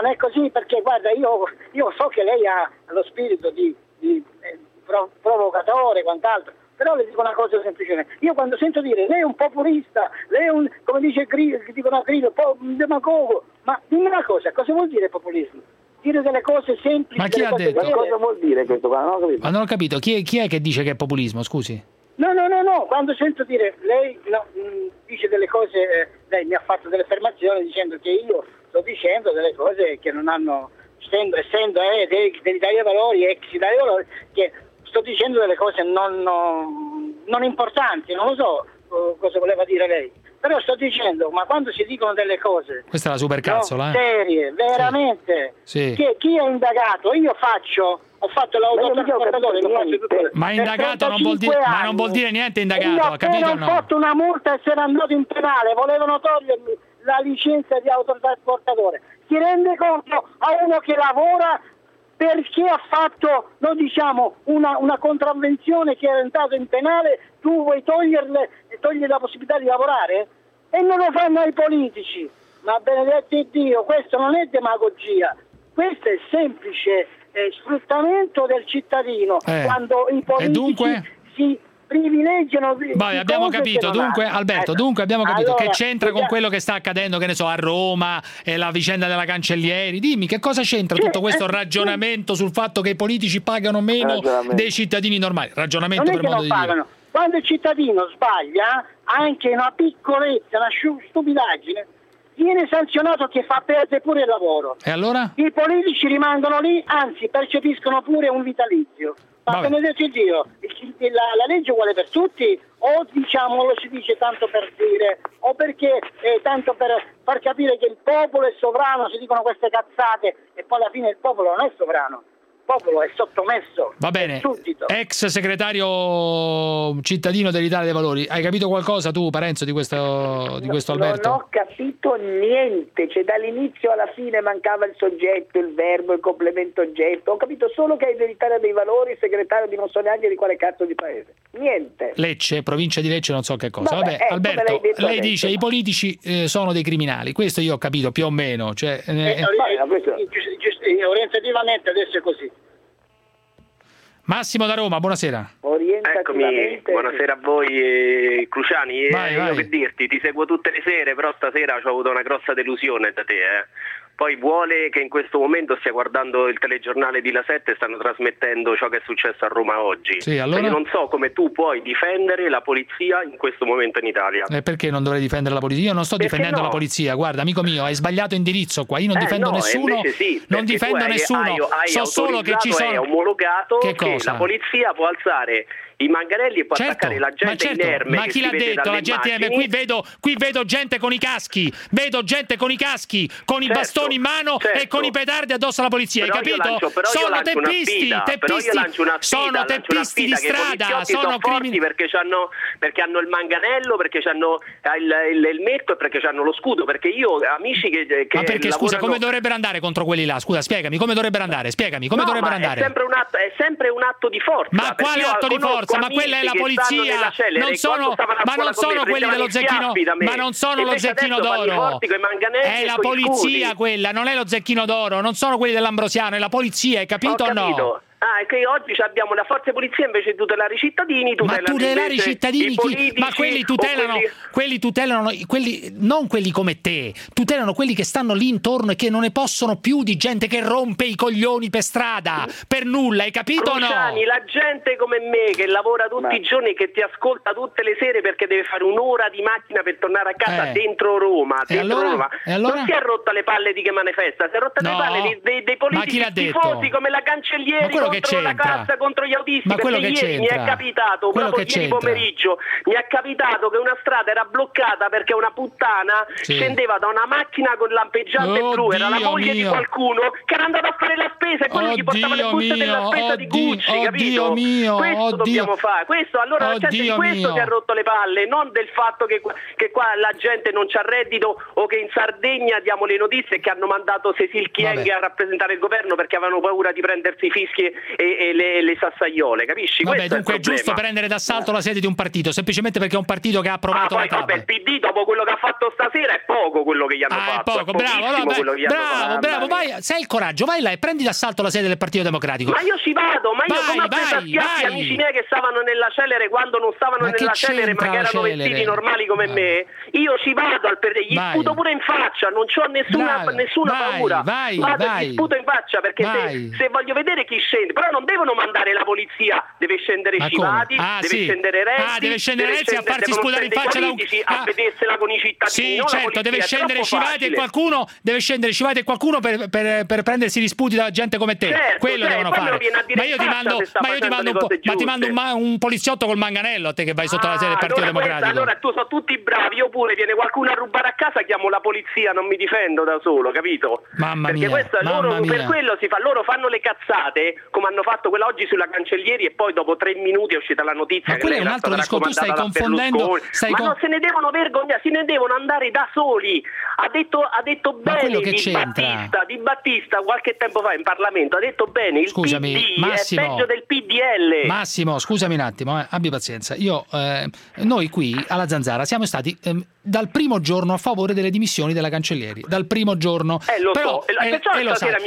non è così perché guarda, io, io so che lei ha lo spirito di, di, eh, pro- provocatore e quant'altro, però le dico una cosa semplicemente. Io quando sento dire lei è un populista, lei è un, come dice Grillo, che dicono Grillo, un demagogo, ma dimmi una cosa, cosa vuol dire populismo? Dire delle cose semplici.
Ma chi ha detto?
Cosa vuol dire questo qua? Non ho capito.
Ma non ho capito, chi è, chi è che dice che è populismo, scusi?
No, no, no, no, quando sento dire lei no, mh, dice delle cose, eh, lei mi ha fatto delle affermazioni dicendo che io sto dicendo delle cose che non hanno, essendo, essendo eh, dei- dell'Italia Valori, ex Italia Valori, che sto dicendo delle cose non, non- non importanti, non lo so eh, cosa voleva dire lei. Però sto dicendo, ma quando si dicono delle cose
Questa è la supercazzola,
no,
eh?
serie, veramente,
Sì.
Chi, chi è indagato? Io faccio, ho fatto l'autotrasportatore, lo faccio tutto.
Ma indagato non vuol, dire,
35
ma non vuol dire niente indagato, ha capito o
ho
no?
fatto una multa e se ne andato in penale, volevano togliermi la licenza di autotrasportatore. Si rende conto a uno che lavora perché ha fatto, no, diciamo, una, una contravvenzione che è entrato in penale, tu vuoi toglierle e togliere la possibilità di lavorare? E non lo fanno ai politici. Ma benedetto Dio, questo non è demagogia, questo è semplice eh, sfruttamento del cittadino
Eh.
quando i politici si privilegiano
Vai, abbiamo
che
capito, dunque. Alberto,
Ecco.
dunque abbiamo capito che
Allora,
c'entra con quello che sta accadendo, che ne so, a Roma e la vicenda della Cancellieri. Dimmi che cosa c'entra tutto
eh,
questo ragionamento sul fatto che i politici pagano meno dei cittadini normali? Ragionamento
non
per
che
modo di dire.
pagano. Quando il cittadino sbaglia, anche una piccolezza, una stupidaggine, viene sanzionato che fa perdere pure il lavoro.
E allora?
I politici rimangono lì, anzi percepiscono pure un vitalizio. Ma
Vabbè.
benedetto Dio, il- la, la legge uguale per tutti? O diciamo lo si dice tanto per dire? O perché eh, tanto per far capire che il popolo è sovrano, si dicono queste cazzate e poi alla fine il popolo non è sovrano, popolo è sottomesso.
Va bene, ex segretario cittadino dell'Italia dei Valori, hai capito qualcosa tu, Parenzo, di questo, di questo Alberto?
Non ho capito niente, cioè dall'inizio alla fine mancava il soggetto, il verbo, il complemento oggetto. Ho capito solo che è dell'Italia dei Valori, segretario di non so neanche di quale cazzo di paese. Niente.
Lecce, provincia di Lecce, non so che cosa.
Vabbè,
Vabbè,
eh,
Alberto, lei
adesso,
dice i politici eh, sono dei criminali. Questo io ho capito più o meno. Cioè, eh,
Eh, eh, giust- eh, orientativamente adesso è così.
Massimo da Roma, buonasera.
Orientativamente.
Eccomi, buonasera a voi eh, Cruciani. Eh,
Vai,
io
vai.
che dirti, ti seguo tutte le sere, però stasera ho avuto una grossa delusione da te. eh. Poi vuole che in questo momento stia guardando il telegiornale di La 7 e stanno trasmettendo ciò che è successo a Roma oggi.
Sì, allora?
Perché non so come tu puoi difendere la polizia in questo momento in Italia.
E perché non dovrei difendere la polizia? Io non sto
Perché
difendendo
no?
la polizia, guarda, amico mio, hai sbagliato indirizzo qua. Io non
Eh,
difendo
no,
nessuno.
sì,
non difendo
hai-
nessuno.
hai- hai
so solo che ci sono.
omologato
Che
che,
cosa?
la polizia può alzare i manganelli e può
Certo,
attaccare la gente
certo,
inerme
ma chi l'ha detto? La gente inerme?
immagini.
Qui vedo, qui vedo gente con i caschi, vedo gente con i caschi, con i
Certo,
bastoni in mano e
certo.
con i petardi addosso alla polizia,
Però
hai capito?
lancio-
sono teppisti,
io
teppisti,
sfida,
sono teppisti di
i
strada, sono criminali.
perché, perché hanno il manganello, perché hanno il, il, il metto e perché hanno lo scudo, perché io amici che, che
Ma perché scusa,
lavorano-
come dovrebbero andare contro quelli là? Scusa, spiegami, come dovrebbero andare? Spiegami, come
No,
dovrebbero andare?
È sempre, un atto, è sempre un atto di forza.
Ma quale atto di
conosco
forza? Ma quella è la polizia, non sono, ma non sono quelli dello zecchino, ma non sono lo zecchino d'oro. È la polizia quella, non è lo zecchino d'oro, non sono quelli dell'Ambrosiano, è la polizia, hai capito o no?
Ah, è che oggi abbiamo la forza di polizia invece di tutelare i cittadini,
Ma
tutelano
tutelare i cittadini
i politici
Ma quelli tutelano,
quelli-
quelli tutelano quelli, non quelli come te, tutelano quelli che stanno lì intorno e che non ne possono più di gente che rompe i coglioni per strada, per nulla, hai capito o no?
Cruciani, la gente come me che lavora tutti i giorni e che ti ascolta tutte le sere perché deve fare un'ora di macchina per tornare a casa
Eh.
dentro Roma,
E
dentro
allora?
Roma.
E allora?
non si è rotta le palle di che manifesta, si è rotta
No.
le palle dei, dei
Ma chi
politici tifosi come la
Ma
cancellieri
quello che
contro la
c'entra?
cassa, contro gli autisti,
Ma
perché
quello che
ieri mi
c'entra?
è capitato,
Quello
proprio
che
ieri
c'entra?
pomeriggio, mi è capitato che una strada era bloccata perché una puttana
Sì.
scendeva da una macchina con lampeggiante
Oh,
blu, era la
Dio
moglie di
mio.
qualcuno che era andata a fare la spesa e quello gli portava le buste della
mio,
spesa di
oddio,
Gucci,
oddio
capito?
mio,
questo
oddio.
dobbiamo fare, questo, allora la gente di questo
mio.
si è rotto le palle, non del fatto che, qua- che qua la gente non c'ha reddito o che in Sardegna diamo le notizie che hanno mandato Cecil Chieng a rappresentare il governo perché avevano paura di prendersi i fischi e, e le, le sassaiole, capisci?
Vabbè, dunque
è
è giusto prendere d'assalto la sede di un partito, semplicemente perché è un partito che ha
Ah,
approvato
poi
la
vabbè,
TAV.
il PD dopo quello che ha fatto stasera è poco quello che gli hanno
Ah, è
fatto.
poco, bravo,
pochissimo
allora,
quello che gli hanno
bravo,
fatto.
bravo, vai, se hai il coraggio, vai là e prendi d'assalto la sede del Partito Democratico.
Ma io ci vado, ma io
Vai,
come ho preso a
vai, vai.
amici miei che stavano nella celere quando non stavano
Ma
nella celere ma che erano
celere?
vestiti normali come me, io ci vado al per... gli
Vai.
sputo pure in faccia, non ho nessuna,
Bravo,
nessuna
vai,
paura.
vai,
vado e
vai.
gli sputo in faccia perché
Vai.
se, se voglio vedere chi scende assolutamente. Però non devono mandare la polizia, deve scendere
Ma
Civati?
Ah,
deve
sì.
scendere Renzi,
Ah, deve scendere Renzi a
scendere-
farsi
devono
sputare in faccia da un- Ah.
a vedersela con i cittadini.
Sì, certo, deve scendere Civati e qualcuno deve scendere Civati e qualcuno per, per- per prendersi gli sputi da gente come te.
Certo,
Quello
cioè,
devono fare.
a
Ma io ti mando, ma io ti mando un po', ma ti mando un, un poliziotto col manganello a te che vai sotto la sede del Partito
allora, questa-
Democratico.
allora tu sono tutti bravi, io pure viene qualcuno a rubare a casa, chiamo la polizia, non mi difendo da solo, capito?
Mamma
Perché
mia,
questo loro,
mamma
per
mia.
quello si fa, loro fanno le cazzate come hanno fatto quella oggi sulla cancellieri e poi dopo tre minuti è uscita la notizia
Ma
che
quello è un altro discorso, tu stai confondendo- stai
Ma
con-
non se ne devono vergognare, se ne devono andare da soli. Ha detto, ha detto bene Di? Battista, Di Battista qualche tempo fa in Parlamento, ha detto bene, il
Scusami,
PD
Massimo.
è peggio del PDL.
Massimo, scusami un attimo, eh, abbi pazienza. Io, eh, noi qui alla Zanzara siamo stati ehm, dal primo giorno a favore delle dimissioni della Cancellieri. Dal primo giorno.
Eh, lo
Però,
so, e la- perciò
lo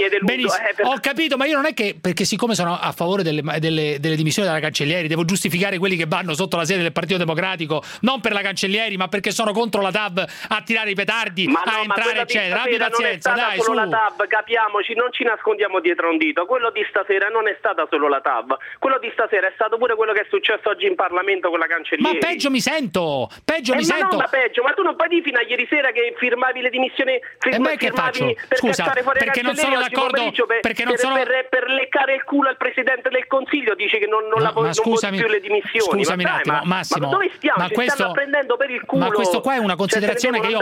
deluso,
Benissimo.
eh,
Ho capito, ma io non è che perché siccome sono a favore delle, delle- delle dimissioni della Cancellieri devo giustificare quelli che vanno sotto la sede del Partito Democratico, non per la Cancellieri, ma perché sono contro la TAV a tirare i petardi,
Ma
a
no, ma
entrare, eccetera. Abbi
stasera non è
pazienza, dai,
solo
su.
la TAV, capiamoci, non ci nascondiamo dietro un dito. Quello di stasera non è stata solo la TAV, quello di stasera è stato pure quello che è successo oggi in Parlamento con la
Ma
cancellieri.
peggio mi sento, peggio
Eh,
mi
ma
sento.
no, ma peggio, ma tu non dire fino a ieri sera che firmavi le dimissioni
E
firma,
beh, che faccio?
per
Scusa, perché non sono d'accordo- perché non
per-
sono-
per- per leccare il culo al Presidente del Consiglio dice che non, non,
No,
la, non
scusami,
più le dimissioni.
scusami
ma
un attimo,
ma,
Massimo,
ma dove stiamo?
ma questo-
stanno prendendo per il culo.
Ma questo qua è una
Cioè,
considerazione
ne
che io.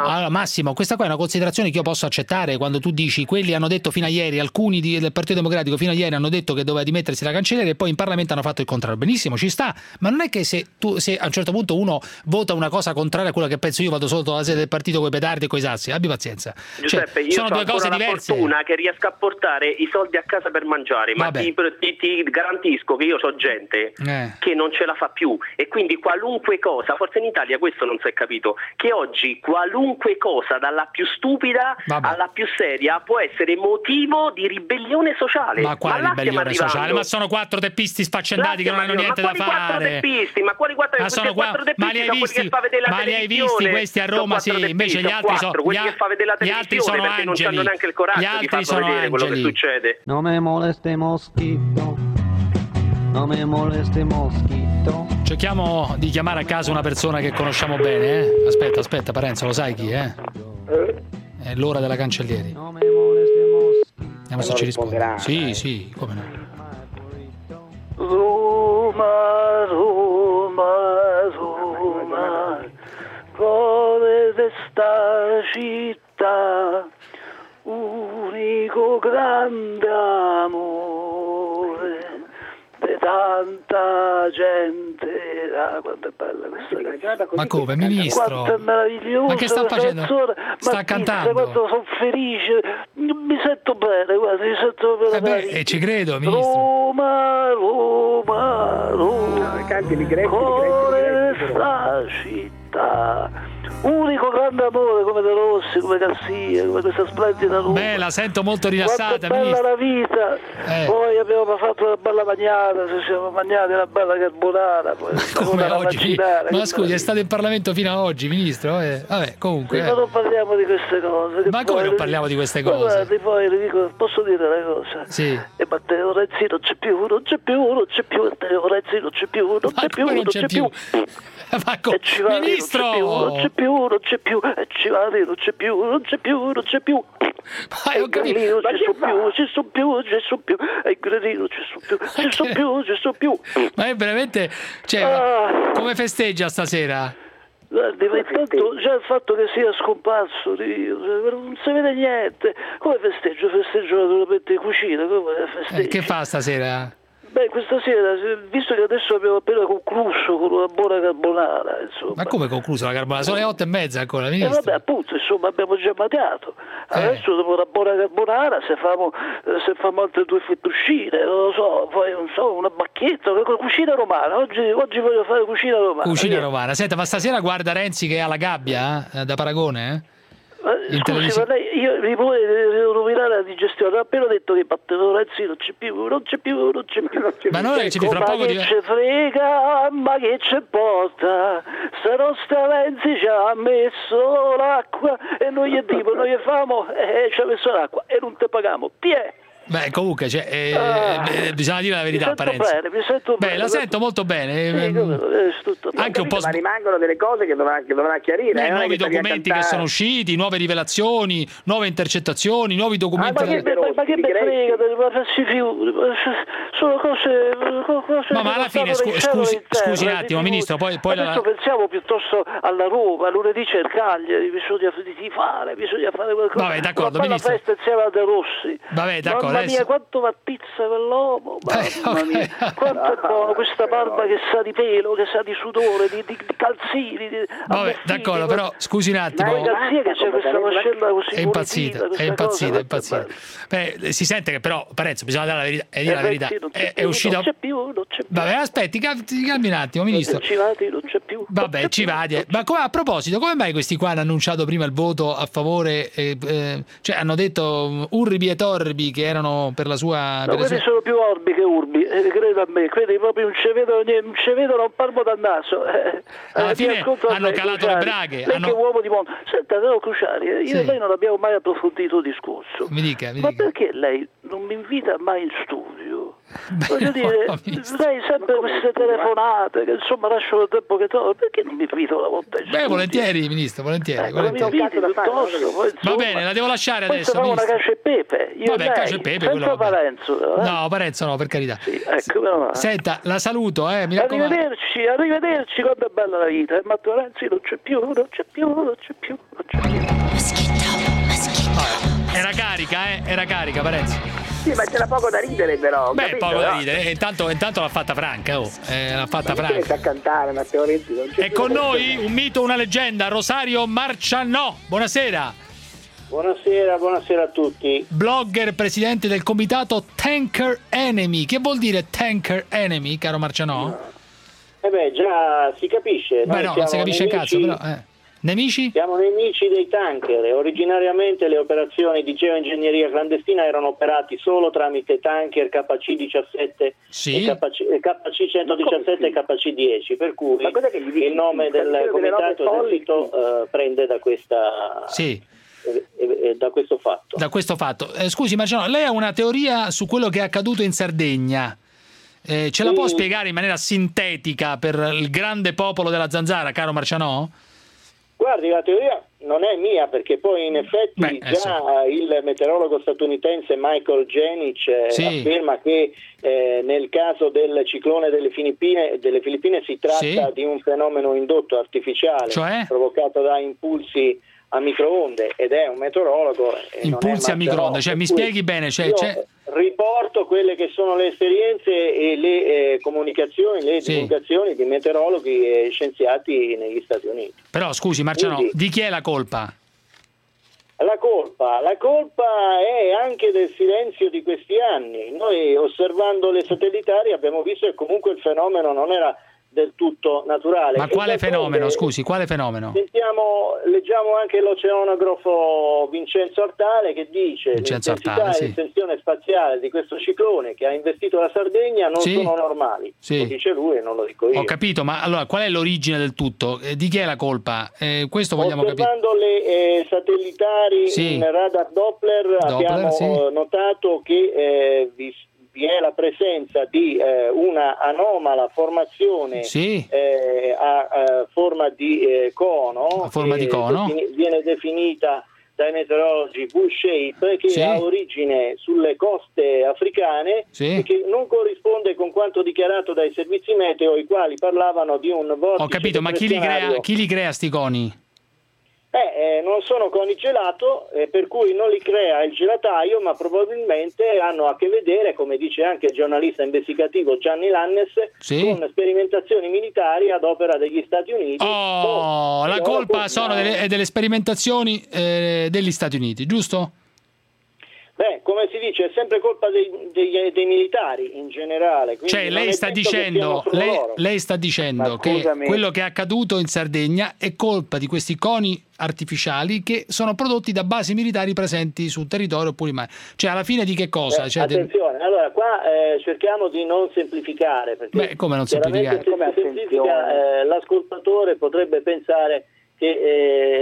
Allora, Massimo, questa qua è una considerazione che io posso accettare quando tu dici quelli hanno detto fino a ieri, alcuni di- del Partito Democratico fino a ieri hanno detto che doveva dimettersi la cancelliere e poi in Parlamento hanno fatto il contrario. Benissimo, ci sta, ma non è che se, tu, se a un certo punto uno vota una cosa contraria a quella che penso io, vado sotto la sede del partito con i petardi e coi sassi. Abbi pazienza. Cioè,
Giuseppe, io
sono due cose diverse.
fortuna che riesco a portare i soldi a casa per mangiare, ma
Vabbè.
ti, ti- ti garantisco che io so gente
Eh.
che non ce la fa più e quindi qualunque cosa, forse in Italia questo non si è capito, che oggi qualunque cosa dalla più stupida
Vabbè.
alla più seria può essere motivo di ribellione sociale.
Ma quale
stiamo
ribellione sociale? Ma sono quattro teppisti sfaccendati che non hanno
Ma
niente da
quali quattro
fare.
teppisti? Ma quali quattro,
Ma sono qua-
quattro
ma
teppisti
li hai
sono quelli
visti, ma li hai visti questi a Roma? Sì,
teppisti,
invece gli altri sono
quattro, quelli
gli
che fa vedere la
gli altri
televisione
sono
perché non
angeli.
hanno neanche il coraggio
Gli
di
altri
farlo
sono
vedere quello che succede.
No me moleste mosquito, no me moleste mosquito.
Cerchiamo di chiamare a casa una persona che conosciamo bene, eh? Aspetta, aspetta, Parenzo, lo sai chi, eh? È l'ora della cancellieri. Vediamo se ci risponde. Sì, sì, come no.
Roma, Roma, Roma, cuore di sta città, unico grande amore di tanta gente. Ah, quanto è bella questa canzone.
Ma come, ministro?
Quanto è meravigliosa
Ma che sta facendo?
canzone.
Sta
Ma
cantando?
Quanto sono felice, mi sento bene, guarda, mi sento bene.
Eh beh, e ci credo, ministro.
Roma, Roma, Roma, cuore sta città, unico grande amore come De Rossi, come Garcia, come questa splendida Roma.
Beh, la sento molto rilassata,
è bella
ministro.
la vita,
Eh.
poi abbiamo fatto una bella magnata, ci siamo mangiati una bella carbonara, poi
Come
una
oggi? Ma scusi, è stato in Parlamento fino a oggi, ministro? Eh, vabbè, comunque.
Ma
eh.
non parliamo di queste cose.
Ma come non parliamo di queste
Ma
cose?
guardi, poi le dico, posso dire una cosa?
Sì.
E Matteo Renzi non c'è più, non c'è più, non c'è più, Matteo Renzi non c'è più, non c'è più,
come
non c'è
c'è
più. <laughs>
Ma co-
E Civati
Ministro!
non c'è più, non c'è più, non c'è più, e non c'è più, non c'è più, non c'è più. E il ci sono più, ci sono più, ci sono più, e il Grillino ci sono più, ci sono più, ci sono più.
Ma è veramente. Cioè,
Ah.
ma come festeggia stasera?
Guardi, ma intanto già il fatto che sia scomparso cioè, non si vede niente. Come festeggio? Festeggio naturalmente in cucina, come festeggio?
Eh, che fa stasera?
Beh, questa sera, se- visto che adesso abbiamo appena concluso con una buona carbonara, insomma.
Ma come concluso la carbonara? Sono le otto e mezza ancora,
E
ministro.
vabbè, appunto, insomma, abbiamo già mangiato. Adesso dopo una buona carbonara, se famo, eh, se famo altre due fettuccine, non lo so, poi non so, una bacchetta, una cucina romana. Oggi, oggi voglio fare cucina romana.
Cucina romana. Senta, ma stasera guarda Renzi che ha la gabbia eh, da paragone? eh?
Ma, Scusi,
televisione.
ma lei, io mi vuole rovinare la digestione. Ho appena detto che Matteo Renzi non c'è più, non c'è più, non c'è più.
Ma non è che fra
ma
poco
che
div-
ci frega, ma che ci porta? Se non sta Renzi ci ha messo l'acqua e noi gli dico, noi gli famo e ci ha messo l'acqua e non te paghiamo. Tiè!
Beh, comunque, cioè, eh,
Ah.
bisogna dire la verità, Parenzo.
bene, mi sento
Beh,
bene.
la sento molto bene.
Sì, eh, tutto bene.
anche un po'
Ma rimangono delle cose che dovrà, che dovrà chiarire. Eh,
nuovi documenti che sono usciti, nuove rivelazioni, nuove intercettazioni, nuovi
Ah,
documenti.
ma che, ma, ma che me frega, sono cose, co- cose
Ma- ma alla fine, scu- scusi- scusi un attimo. Ministro, poi- poi la-
Adesso pensiamo piuttosto alla Roma, lunedì c'è il Cagliari, bisogna fare, bisogna fare qualcosa.
Vabbè, d'accordo, Ministro.
festa insieme a De Rossi.
Vabbè, d'accordo,
Mamma mia, quanto va pizza quell'uomo, mamma mia, quanto è buono questa barba che sa di pelo, che sa di sudore, di, di, di calzini, di
Vabbè, d'accordo, però scusi un attimo.
Ma è che c'è questa mascella così
È impazzita, è impazzita,
cosa,
è impazzita. Beh, si sente che però, Parenzo, bisogna dare la verità. E dire la
Eh,
verità.
sì, non c'è
È, è
più,
uscita.
non c'è più, non c'è più.
Vabbè, aspetti, calmi un attimo, Ministro.
Civati non c'è più.
Vabbè, ci vadi. eh. Ma come- a proposito, come mai questi qua hanno annunciato prima il voto a favore? eh, eh, cioè, hanno detto um, Urbi e Torbi che erano per la sua.
Ma
per le
quelli
sue-
sono più orbi che urbi, eh, credo a me, quelli proprio non ci vedono, non ci vedono un palmo dal naso. <laughs> eh.
Alla
Eh,
fine hanno
me,
calato
Cruciani.
le braghe,
Lei
hanno-
che uomo di mondo. Senta, Leo Cruciani, eh, io
Sì.
e lei non abbiamo mai approfondito il discorso.
Mi dica, mi
Ma
dica.
perché lei non mi invita mai in studio? Voglio dire, lei sempre queste telefonate, che insomma lascio il tempo che trovo, perché non mi invita una volta in
Beh, volentieri, Ministro, volentieri.
Mi
volentieri.
inviti piuttosto, poi,
Va
insomma,
bene, la devo lasciare
poi
adesso.
facciamo una cacio e pepe. Io
Vabbè,
e
cacio e pepe, quello va.
Parenzo. eh?
No, Parenzo no, per carità.
Ecco, meno male.
Senta, la saluto, eh, mi raccomando.
Arrivederci, arrivederci, quanto è bella la vita. E Matteo Renzi non c'è più, non c'è più, non c'è più, non c'è più.
Era carica, eh, era carica, Parenzo.
Sì, ma c'era poco da ridere però.
Beh,
capito,
poco da
no?
ridere. eh, Intanto, intanto l'ha fatta Franca, oh. eh, l'ha fatta
Ma
Franca.
sa cantare Matteo Renzi? Non c'è
E
più
con
da
noi un mito, una leggenda, Rosario Marciannò. Buonasera.
Buonasera, buonasera a tutti.
Blogger, presidente del comitato Tanker Enemy. Che vuol dire Tanker Enemy, caro Marciannò?
Eh beh, già si capisce.
Beh, no, non si capisce il
nemici-
cazzo, però. Eh. Nemici?
Siamo nemici dei tanker originariamente le operazioni di geoingegneria clandestina erano operati solo tramite tanker KC-17
Sì.
e KC, e KC-117 e KC-10, per cui il nome del comitato esercito eh, prende da, questa,
Sì.
eh, eh, da questo fatto.
Da questo fatto. Eh, scusi, Marciannò, lei ha una teoria su quello che è accaduto in Sardegna. Eh, ce la può
Sì.
spiegare in maniera sintetica per il grande popolo della zanzara, caro Marciannò?
Guardi, la teoria non è mia perché poi in effetti
Beh, eh,
già il meteorologo statunitense Michael Jenic eh,
Sì.
afferma che eh, nel caso del ciclone delle Filippine, delle Filippine si tratta
Sì.
di un fenomeno indotto artificiale
Cioè?
provocato da impulsi a microonde ed è un meteorologo. e è
Impulsi a microonde, cioè mi spieghi bene, cioè,
io
c'è-
riporto quelle che sono le esperienze e le eh, comunicazioni, le
Sì.
divulgazioni di meteorologhi e scienziati negli Stati Uniti.
Però scusi, Marciannò,
Quindi-
di chi è la colpa?
La colpa, la colpa è anche del silenzio di questi anni. Noi osservando le satellitari abbiamo visto che comunque il fenomeno non era del tutto naturale.
Ma quale fenomeno, scusi, quale fenomeno?
Sentiamo, leggiamo anche l'oceanografo Vincenzo Artale che dice
Vincenzo
l'intensità
Artale, sì.
l'estensione spaziale di questo ciclone che ha investito la Sardegna non
Sì.
sono normali.
Sì.
Lo dice lui e non lo dico io.
Ho capito, ma allora qual è l'origine del tutto? Eh, Di chi è la colpa? Eh, questo vogliamo capire.
Osservando le eh, satellitari
Sì.
in radar Doppler, abbiamo
sì.
eh, notato che eh, vi, vi è la presenza di eh, una anomala formazione
Sì.
eh, a, eh, forma di eh, cono,
A forma
che
di cono.
defini- viene definita dai meteorologi bull shape che
Sì.
ha origine sulle coste africane
Sì.
e che non corrisponde con quanto dichiarato dai servizi meteo i quali parlavano di un vortice
Ho capito, ma chi li crea,
depressionario
chi li crea sti coni?
Eh, eh, non sono coni gelato, eh, per cui non li crea il gelataio, ma probabilmente hanno a che vedere, come dice anche il giornalista investigativo Gianni Lannes,
Sì.
con sperimentazioni militari ad opera degli Stati Uniti.
Oh, la
io
colpa delle, è delle sperimentazioni eh, degli Stati Uniti, giusto?
Beh, come si dice, è sempre colpa dei, dei- dei militari in generale. quindi
Cioè,
non
lei sta dicendo, lei, lei sta dicendo
Ma
che
scusami.
quello che è accaduto in Sardegna è colpa di questi coni artificiali che sono prodotti da basi militari presenti sul territorio oppure in mare. Cioè, alla fine di che cosa?
Eh,
Cioè, del-
attenzione, allora qua eh, cerchiamo di non semplificare. Perché
Beh, come non semplificare?
Se si semplifica, eh, l'ascoltatore potrebbe pensare che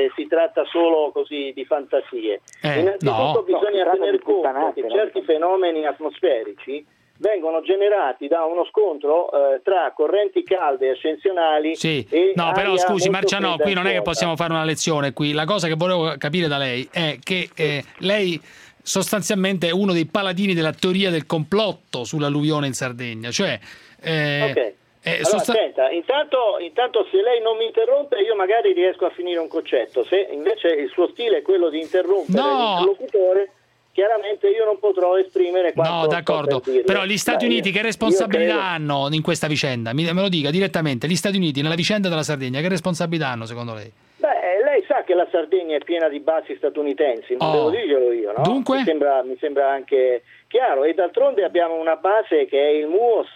eh, si tratta solo così di fantasie.
Eh,
Innanzitutto
no.
bisogna
No,
tener conto che
no?
certi fenomeni atmosferici vengono generati da uno scontro eh, tra correnti calde ascensionali
Sì,
e
no, però scusi
fredda
qui
e
non è che possiamo fare una lezione qui. La cosa che volevo capire da lei è che eh, lei sostanzialmente è uno dei paladini della teoria del complotto sull'alluvione in Sardegna, cioè eh,
Ok.
Eh,
Allora,
sosta-
aspetta, intanto, intanto se lei non mi interrompe io magari riesco a finire un concetto, se invece il suo stile è quello di interrompere
No.
l'interlocutore, chiaramente io non potrò esprimere quanto
No, d'accordo. Però gli Stati
Dai,
Uniti che responsabilità hanno in questa vicenda? Mi- me lo dica direttamente. Gli Stati Uniti nella vicenda della Sardegna che responsabilità hanno secondo lei?
Beh, lei sa che la Sardegna è piena di basi statunitensi, non
Oh.
devo dirglielo io, no?
Dunque?
Mi sembra, mi sembra anche chiaro. E d'altronde abbiamo una base che è il MUOS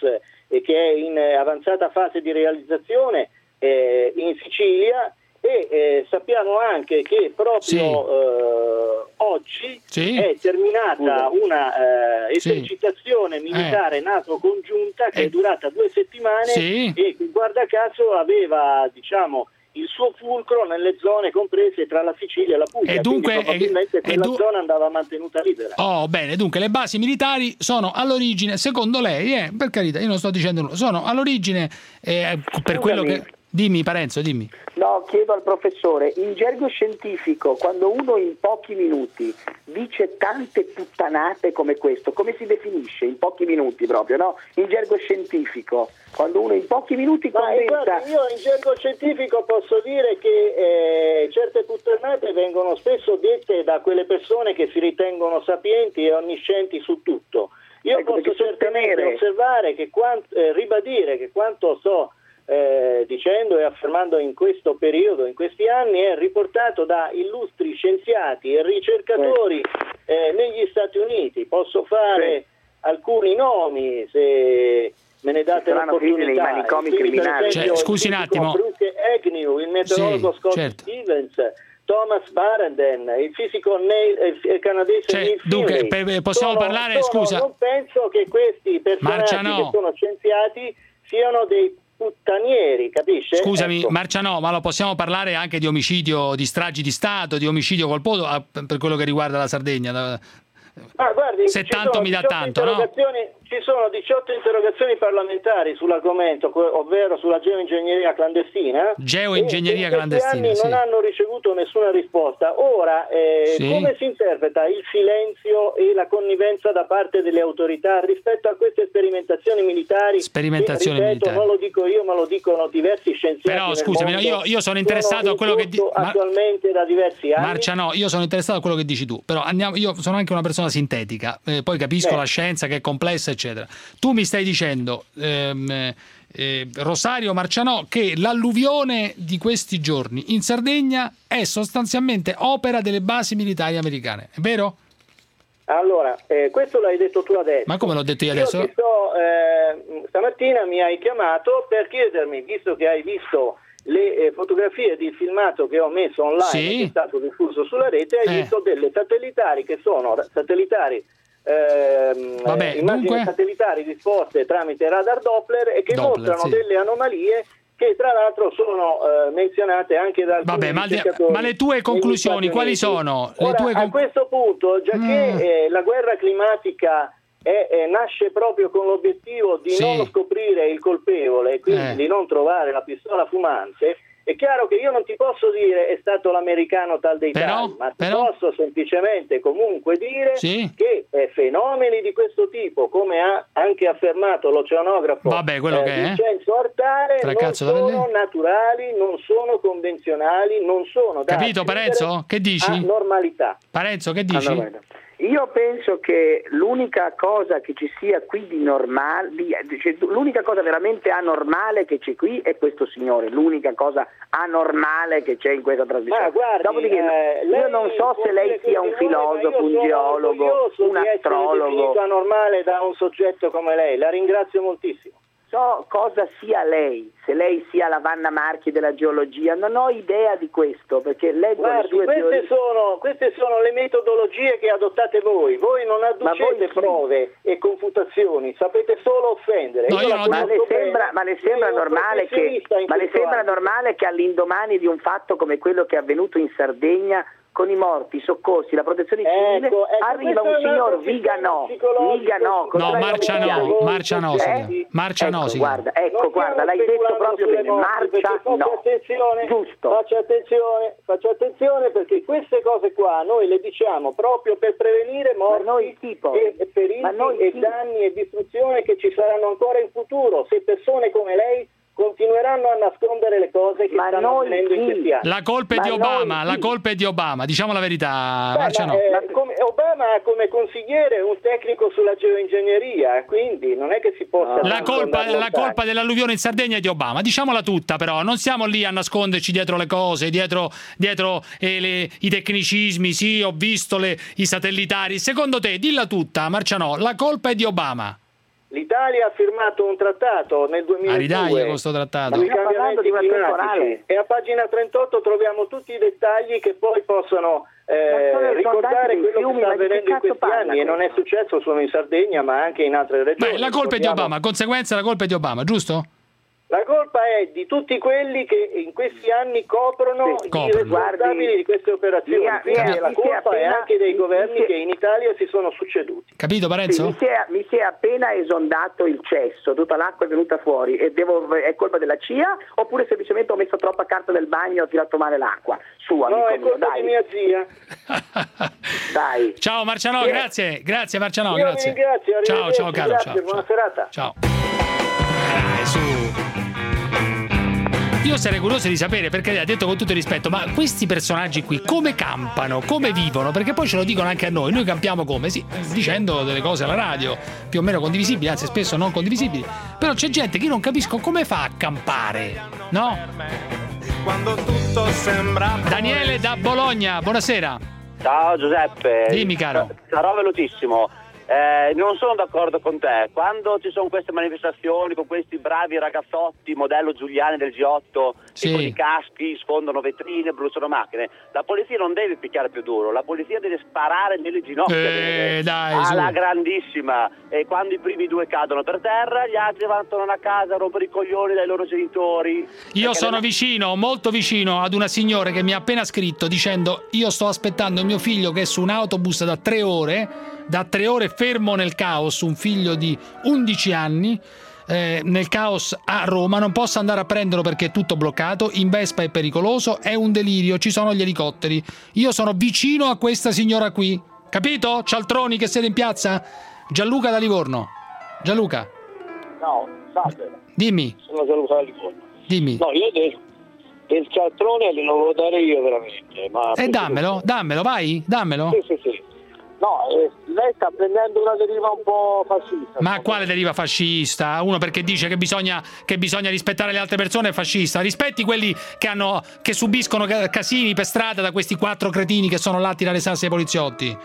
e che è in eh, avanzata fase di realizzazione eh, in Sicilia e eh, sappiamo anche che proprio eh, oggi
Sì.
è terminata una eh,
Sì.
esercitazione militare NATO congiunta che
Eh.
è durata due settimane
Sì.
e che guarda caso aveva diciamo il suo fulcro nelle zone comprese tra la Sicilia e la Puglia
E dunque-
probabilmente
e- e
quella
du-
zona andava mantenuta libera.
Oh, bene, dunque le basi militari sono all'origine, secondo lei, eh, per carità, io non sto dicendo nulla, sono all'origine eh, per quello che... Dimmi Parenzo, dimmi.
No, chiedo al professore, in gergo scientifico, quando uno in pochi minuti dice tante puttanate come questo, come si definisce? In pochi minuti proprio, no? In gergo scientifico, quando uno in pochi minuti
Ma eh,
condensa...
guardi, io in gergo scientifico posso dire che eh, certe puttanate vengono spesso dette da quelle persone che si ritengono sapienti e onniscienti su tutto. Io
Ecco,
posso certamente
sostenere-
osservare che quan- eh, ribadire che quanto sto eh, dicendo e affermando in questo periodo, in questi anni, è riportato da illustri scienziati e ricercatori eh, negli Stati Uniti. Posso fare alcuni nomi se me ne date l'opportunità.
Cioè, scusi un attimo.
Brooke Agnew, il meteorologo
Sì,
Scott
certo.
Stevens, Thomas Barenden, il fisico Neil- eh, canadese
Cioè,
Neil
dunque,
Finley.
per- per- possiamo
Sono-
parlare,
sono-
scusa.
Non penso che questi personaggi
Marciano.
che sono scienziati siano dei puttanieri, capisce?
Scusami,
Ecco.
Marcianò, ma lo possiamo parlare anche di omicidio, di stragi di Stato, di omicidio colposo ah, per quello che riguarda la Sardegna?
Ah, guardi,
Se
ci
tanto
sono
mi dà
18
tanto, no?
Ci sono 18 interrogazioni parlamentari sull'argomento, ovvero sulla geoingegneria clandestina.
Geoingegneria clandestina,
anni
sì.
non hanno ricevuto nessuna risposta. Ora, eh,
Sì.
come si interpreta il silenzio e la connivenza da parte delle autorità rispetto a queste sperimentazioni militari?
Sperimentazioni
che, ripeto,
militari.
non lo dico io, ma lo dicono diversi scienziati.
Però, scusami,
mondo.
io- io sono interessato
Sono
a quello che
in
di-
corso
ma-
attualmente da diversi anni.
Marcia, no, io sono interessato a quello che dici tu, però andiamo, io sono anche una persona sintetica, eh, poi capisco
Beh.
la scienza che è complessa, eccetera. Tu mi stai dicendo, ehm, eh, Rosario Marcianò, che l'alluvione di questi giorni in Sardegna è sostanzialmente opera delle basi militari americane, è vero?
Allora, eh, questo l'hai detto tu adesso.
Ma come l'ho detto io adesso?
ti sto, eh, stamattina mi hai chiamato per chiedermi, visto che hai visto le eh, fotografie di filmato che ho messo online
Sì.
che è stato diffuso sulla rete, hai
Eh.
visto delle satellitari che sono satellitari ehm,
Vabbè,
immagini
dunque?
satellitari disposte tramite radar Doppler e che
Doppler,
mostrano
sì.
delle anomalie che tra l'altro sono eh, menzionate anche da alcuni
Vabbè, ma, ma le tue conclusioni quali sono?
Ora,
tue
a questo punto, già
Mm.
che eh, la guerra climatica è- è- nasce proprio con l'obiettivo di
Sì.
non scoprire il colpevole e quindi
Eh.
di non trovare la pistola fumante, è chiaro che io non ti posso dire è stato l'americano tal dei
Però-
tali, ma
però-
posso semplicemente comunque dire
Sì.
che eh, fenomeni di questo tipo, come ha anche affermato l'oceanografo
Vabbè, quello che è.
Vincenzo Artale,
Tra
non sono naturali, non sono convenzionali, non sono da
Capito, Parenzo? Che dici?
normalità.
Parenzo, che dici?
Allora, io penso che l'unica cosa che ci sia qui di normale, cioè, l'unica cosa veramente anormale che c'è qui è questo signore, l'unica cosa anormale che c'è in questa trasmissione.
Ma guardi,
Dopodiché
eh,
io non so se lei sia un filosofo,
io
un
sono
geologo, un
di essere
astrologo.
definito anormale da un soggetto come lei. La ringrazio moltissimo.
So cosa sia lei, se lei sia la Vanna Marchi della geologia, non ho idea di questo perché leggo
Guardi,
le sue
queste
teorie.
sono, queste sono le metodologie che adottate voi. Voi non adducete prove e confutazioni, sapete solo offendere.
No,
Io
ma, le sembra, ma le sembra normale che, ma le sembra normale che all'indomani di un fatto come quello che è avvenuto in Sardegna con i morti, i soccorsi, la protezione civile,
Ecco, ecco,
arriva un signor Viganò. Viganò, con
No, marcia no,
chiari.
marcia no,
Eh?
si chiama. Marcia no,
ecco, guarda, ecco,
Non
guarda, l'hai detto proprio bene,
morti,
marcia no.
attenzione,
Giusto.
Faccia attenzione, faccia attenzione perché queste cose qua noi le diciamo proprio per prevenire morti e e feriti
Ma noi
e danni e distruzione che ci saranno ancora in futuro se persone come lei continueranno a nascondere le cose che stanno avvenendo in questi anni.
La colpa è di Obama, la colpa è di Obama, diciamo la verità,
Beh,
Marcia
ma,
no.
eh, come- Obama ha come consigliere un tecnico sulla geoingegneria, quindi non è che si possa...
La colpa, la colpa dell'alluvione in Sardegna è di Obama, diciamola tutta però, non siamo lì a nasconderci dietro le cose, dietro, dietro eh, le- i tecnicismi, sì ho visto le- i satellitari, secondo te, dilla tutta Marcianò, la colpa è di Obama.
L'Italia ha firmato un trattato nel 2002
A ridaglia con sto trattato.
sui
Stiamo parlando
cambiamenti climatici
temporale.
e a pagina 38 troviamo tutti i dettagli che poi possono eh, ricordare quello
fiumi,
che sta avvenendo in questi
parla
anni e non è
questo?
successo solo in Sardegna ma anche in altre regioni.
Beh, la colpa è di Obama, conseguenza la colpa è di Obama, giusto?
La colpa è di tutti quelli che in questi anni coprono
Sì,
i responsabili di queste operazioni. Quindi
via-
la
è
colpa è
appena-
anche dei governi
si è-
che in Italia si sono succeduti.
Capito
Sì,
Parenzo?
mi, si è, mi si è appena esondato il cesso, tutta l'acqua è venuta fuori e devo- è colpa della CIA oppure semplicemente ho messo troppa carta nel bagno e ho tirato male l'acqua? Su,
No,
amico
è
mio,
colpa
dai,
di mia zia. <laughs>
dai.
Ciao Marcianò,
Sì.
grazie, grazie
vi
grazie.
ringrazio,
Ciao, ciao caro,
grazie,
ciao.
buona serata.
Ciao. Dai, su. Io sarei curioso di sapere, perché ha detto con tutto il rispetto, ma questi personaggi qui come campano, come vivono? Perché poi ce lo dicono anche a noi, noi campiamo come? Sì, dicendo delle cose alla radio, più o meno condivisibili, anzi spesso non condivisibili, però c'è gente che io non capisco come fa a campare, no?
Quando tutto sembra
Daniele da Bologna, buonasera.
Ciao Giuseppe.
Dimmi, caro.
Sarò velocissimo. Eh, non sono d'accordo con te. Quando ci sono queste manifestazioni con questi bravi ragazzotti, modello Giuliani del G8,
Sì.
che con i caschi sfondano vetrine, bruciano macchine, la polizia non deve picchiare più duro, la polizia deve sparare nelle ginocchia.
Eh, dai,
alla grandissima. E quando i primi due cadono per terra, gli altri vanno a casa a rompere i coglioni dai loro genitori.
Io sono
le-
vicino, molto vicino ad una signora che mi ha appena scritto dicendo io sto aspettando mio figlio che è su un autobus da tre ore, da tre ore fermo nel caos, un figlio di 11 anni. eh, nel caos a Roma non posso andare a prenderlo perché è tutto bloccato in Vespa è pericoloso è un delirio ci sono gli elicotteri io sono vicino a questa signora qui capito? Cialtroni che siete in piazza? Gianluca da Livorno Gianluca
No, salve,
dimmi
sono Gianluca da Livorno.
dimmi
No, io del, del cialtrone glielo volevo dare io veramente. Ma
e dammelo dammelo vai dammelo
Sì, sì, sì. No, eh, lei sta prendendo una deriva un po' fascista.
Ma quale deriva fascista? Uno perché dice che bisogna, che bisogna rispettare le altre persone è fascista. Rispetti quelli che, hanno, che subiscono ca- casini per strada da questi quattro cretini che sono là a tirare sassi ai poliziotti.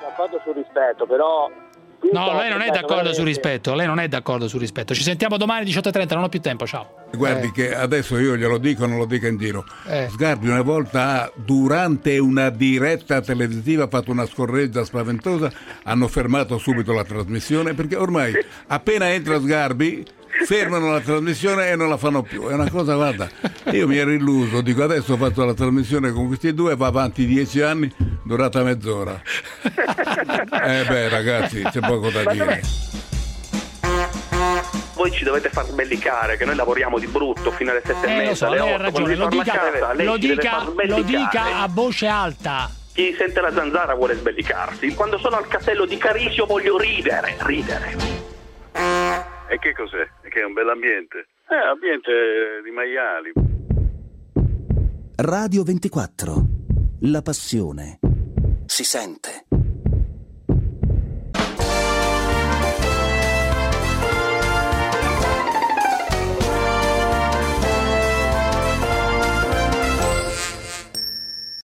D'accordo sul rispetto, però...
No, lei non è d'accordo sul rispetto. Lei non è d'accordo sul rispetto. Ci sentiamo domani 18.30, non ho più tempo. Ciao.
Guardi che adesso io glielo dico, non lo dica in giro.
Eh.
Sgarbi una volta, durante una diretta televisiva, ha fatto una scorreggia spaventosa, hanno fermato subito la trasmissione perché ormai appena entra Sgarbi fermano la trasmissione e non la fanno più. È una cosa, guarda, io mi ero illuso, dico adesso ho fatto la trasmissione con questi due, va avanti dieci anni, durata mezz'ora. <laughs> Eh beh ragazzi, c'è poco da dire.
Voi ci dovete far sbellicare, che noi lavoriamo di brutto fino alle sette e
Eh,
mezza,
so,
alle
lei ha
otto.
ragione.
Quando
Lo dica,
casa,
lo dica, lo dica a voce alta.
Chi sente la zanzara vuole sbellicarsi. Quando sono al castello di Carisio voglio ridere, ridere.
E che cos'è? Che è un bell'ambiente? Eh, ambiente di maiali.
Radio 24. La passione. Si sente.